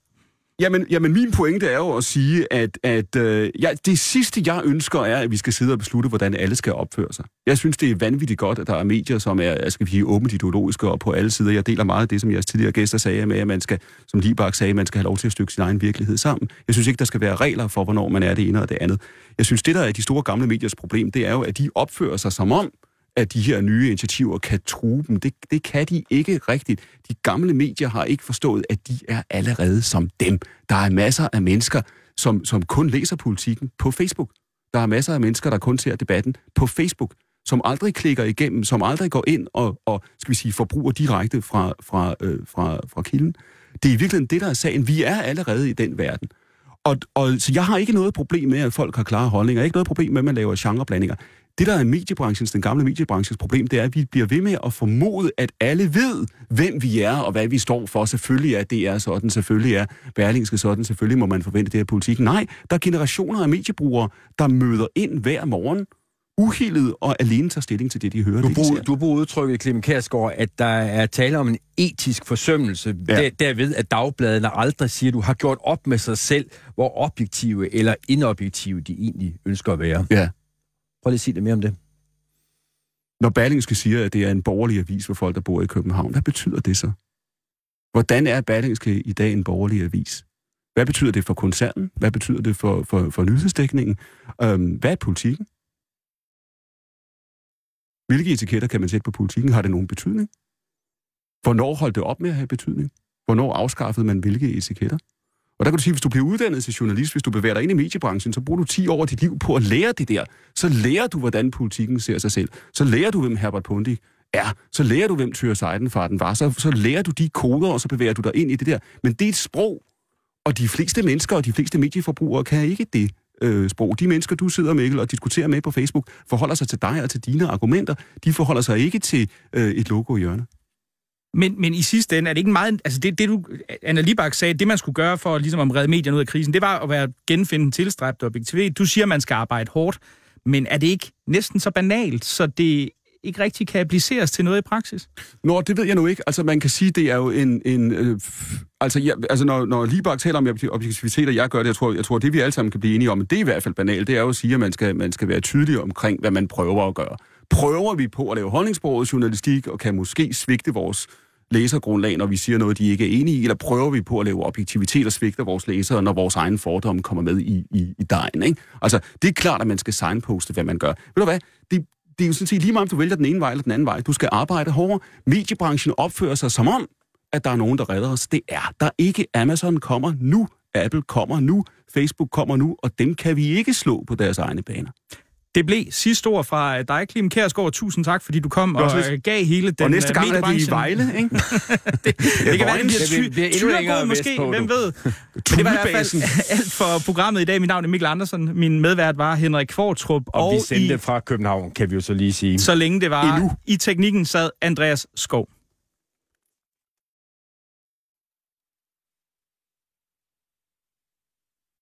Jamen, jamen min pointe er jo at sige, at, at øh, ja, det sidste, jeg ønsker, er, at vi skal sidde og beslutte, hvordan alle skal opføre sig. Jeg synes, det er vanvittigt godt, at der er medier, som er altså, skal vi sige, åbent ideologiske og på alle sider. Jeg deler meget af det, som jeres tidligere gæster sagde med, at man skal, som Libak sagde, man skal have lov til at stykke sin egen virkelighed sammen. Jeg synes ikke, der skal være regler for, hvornår man er det ene og det andet. Jeg synes, det der er de store gamle mediers problem, det er jo, at de opfører sig som om, at de her nye initiativer kan true dem. Det, det kan de ikke rigtigt. De gamle medier har ikke forstået, at de er allerede som dem. Der er masser af mennesker, som, som kun læser politikken på Facebook. Der er masser af mennesker, der kun ser debatten på Facebook, som aldrig klikker igennem, som aldrig går ind og, og skal vi sige, forbruger direkte fra, fra, øh, fra, fra kilden. Det er i virkeligheden det, der er sagen. Vi er allerede i den verden. Og, og så jeg har ikke noget problem med, at folk har klare holdninger. Jeg har ikke noget problem med, at man laver genreblandinger. Det, der er mediebranchens, den gamle mediebranchens problem, det er, at vi bliver ved med at formode, at alle ved, hvem vi er og hvad vi står for. Selvfølgelig er det er sådan, selvfølgelig er Berlingske sådan, selvfølgelig må man forvente det her politik. Nej, der er generationer af mediebrugere, der møder ind hver morgen, uhildet og alene tager stilling til det, de hører. Du bruger, du bruger udtrykket, Clemen Kærsgaard, at der er tale om en etisk forsømmelse. Ja. Der, derved, at dagbladene aldrig siger, at du har gjort op med sig selv, hvor objektive eller inobjektive de egentlig ønsker at være. Ja. Prøv lige at sige lidt mere om det. Når Berlingske siger, at det er en borgerlig avis for folk, der bor i København, hvad betyder det så? Hvordan er Berlingske i dag en borgerlig avis? Hvad betyder det for koncernen? Hvad betyder det for, for, for nyhedsdækningen? Øhm, hvad er politikken? Hvilke etiketter kan man sætte på politikken? Har det nogen betydning? Hvornår holdt det op med at have betydning? Hvornår afskaffede man hvilke etiketter? Og der kan du sige, hvis du bliver uddannet til journalist, hvis du bevæger dig ind i mediebranchen, så bruger du 10 år af dit liv på at lære det der. Så lærer du, hvordan politikken ser sig selv. Så lærer du, hvem Herbert Pundik er. Så lærer du, hvem Thyre Seidenfarten var. Så, så lærer du de koder, og så bevæger du dig ind i det der. Men det er et sprog, og de fleste mennesker og de fleste medieforbrugere kan ikke det øh, sprog. De mennesker, du sidder, med og diskuterer med på Facebook, forholder sig til dig og til dine argumenter. De forholder sig ikke til øh, et logo i hjørnet. Men, men i sidste ende er det ikke meget... Altså det, det du, Anna Libak sagde, det man skulle gøre for ligesom at redde medierne ud af krisen, det var at være genfinde en tilstræbt objektivitet. Du siger, man skal arbejde hårdt, men er det ikke næsten så banalt, så det ikke rigtig kan appliceres til noget i praksis? Nå, det ved jeg nu ikke. Altså, man kan sige, det er jo en... en øh, altså, ja, altså, når, når Libak taler om objektivitet, og jeg gør det, jeg tror, jeg tror, det vi alle sammen kan blive enige om, det er i hvert fald banalt, det er jo at sige, at man skal, man skal være tydelig omkring, hvad man prøver at gøre. Prøver vi på at lave holdningsbordet journalistik, og kan måske svigte vores læsergrundlag, når vi siger noget, de ikke er enige i, eller prøver vi på at lave objektivitet og svigte vores læsere, når vores egen fordomme kommer med i, i, i dejen, ikke? Altså, det er klart, at man skal signposte, hvad man gør. Ved du hvad? Det, det er jo sådan set lige meget, om du vælger den ene vej eller den anden vej. Du skal arbejde hårdere. Mediebranchen opfører sig som om, at der er nogen, der redder os. Det er der ikke. Amazon kommer nu. Apple kommer nu. Facebook kommer nu. Og dem kan vi ikke slå på deres egne baner. Det blev sidste ord fra dig, Klim Kærsgaard. Tusind tak, fordi du kom og Også øh, gav hele den og næste øh, gang er det i Vejle, ikke? det, det kan være, det Det bliver, ty- tyregod måske, hvem ved. Men det var i hvert fald alt for programmet i dag. Mit navn er Mikkel Andersen. Min medvært var Henrik Kvartrup. Og, og vi i, sendte fra København, kan vi jo så lige sige. så længe det var Endnu. i teknikken sad Andreas Skov.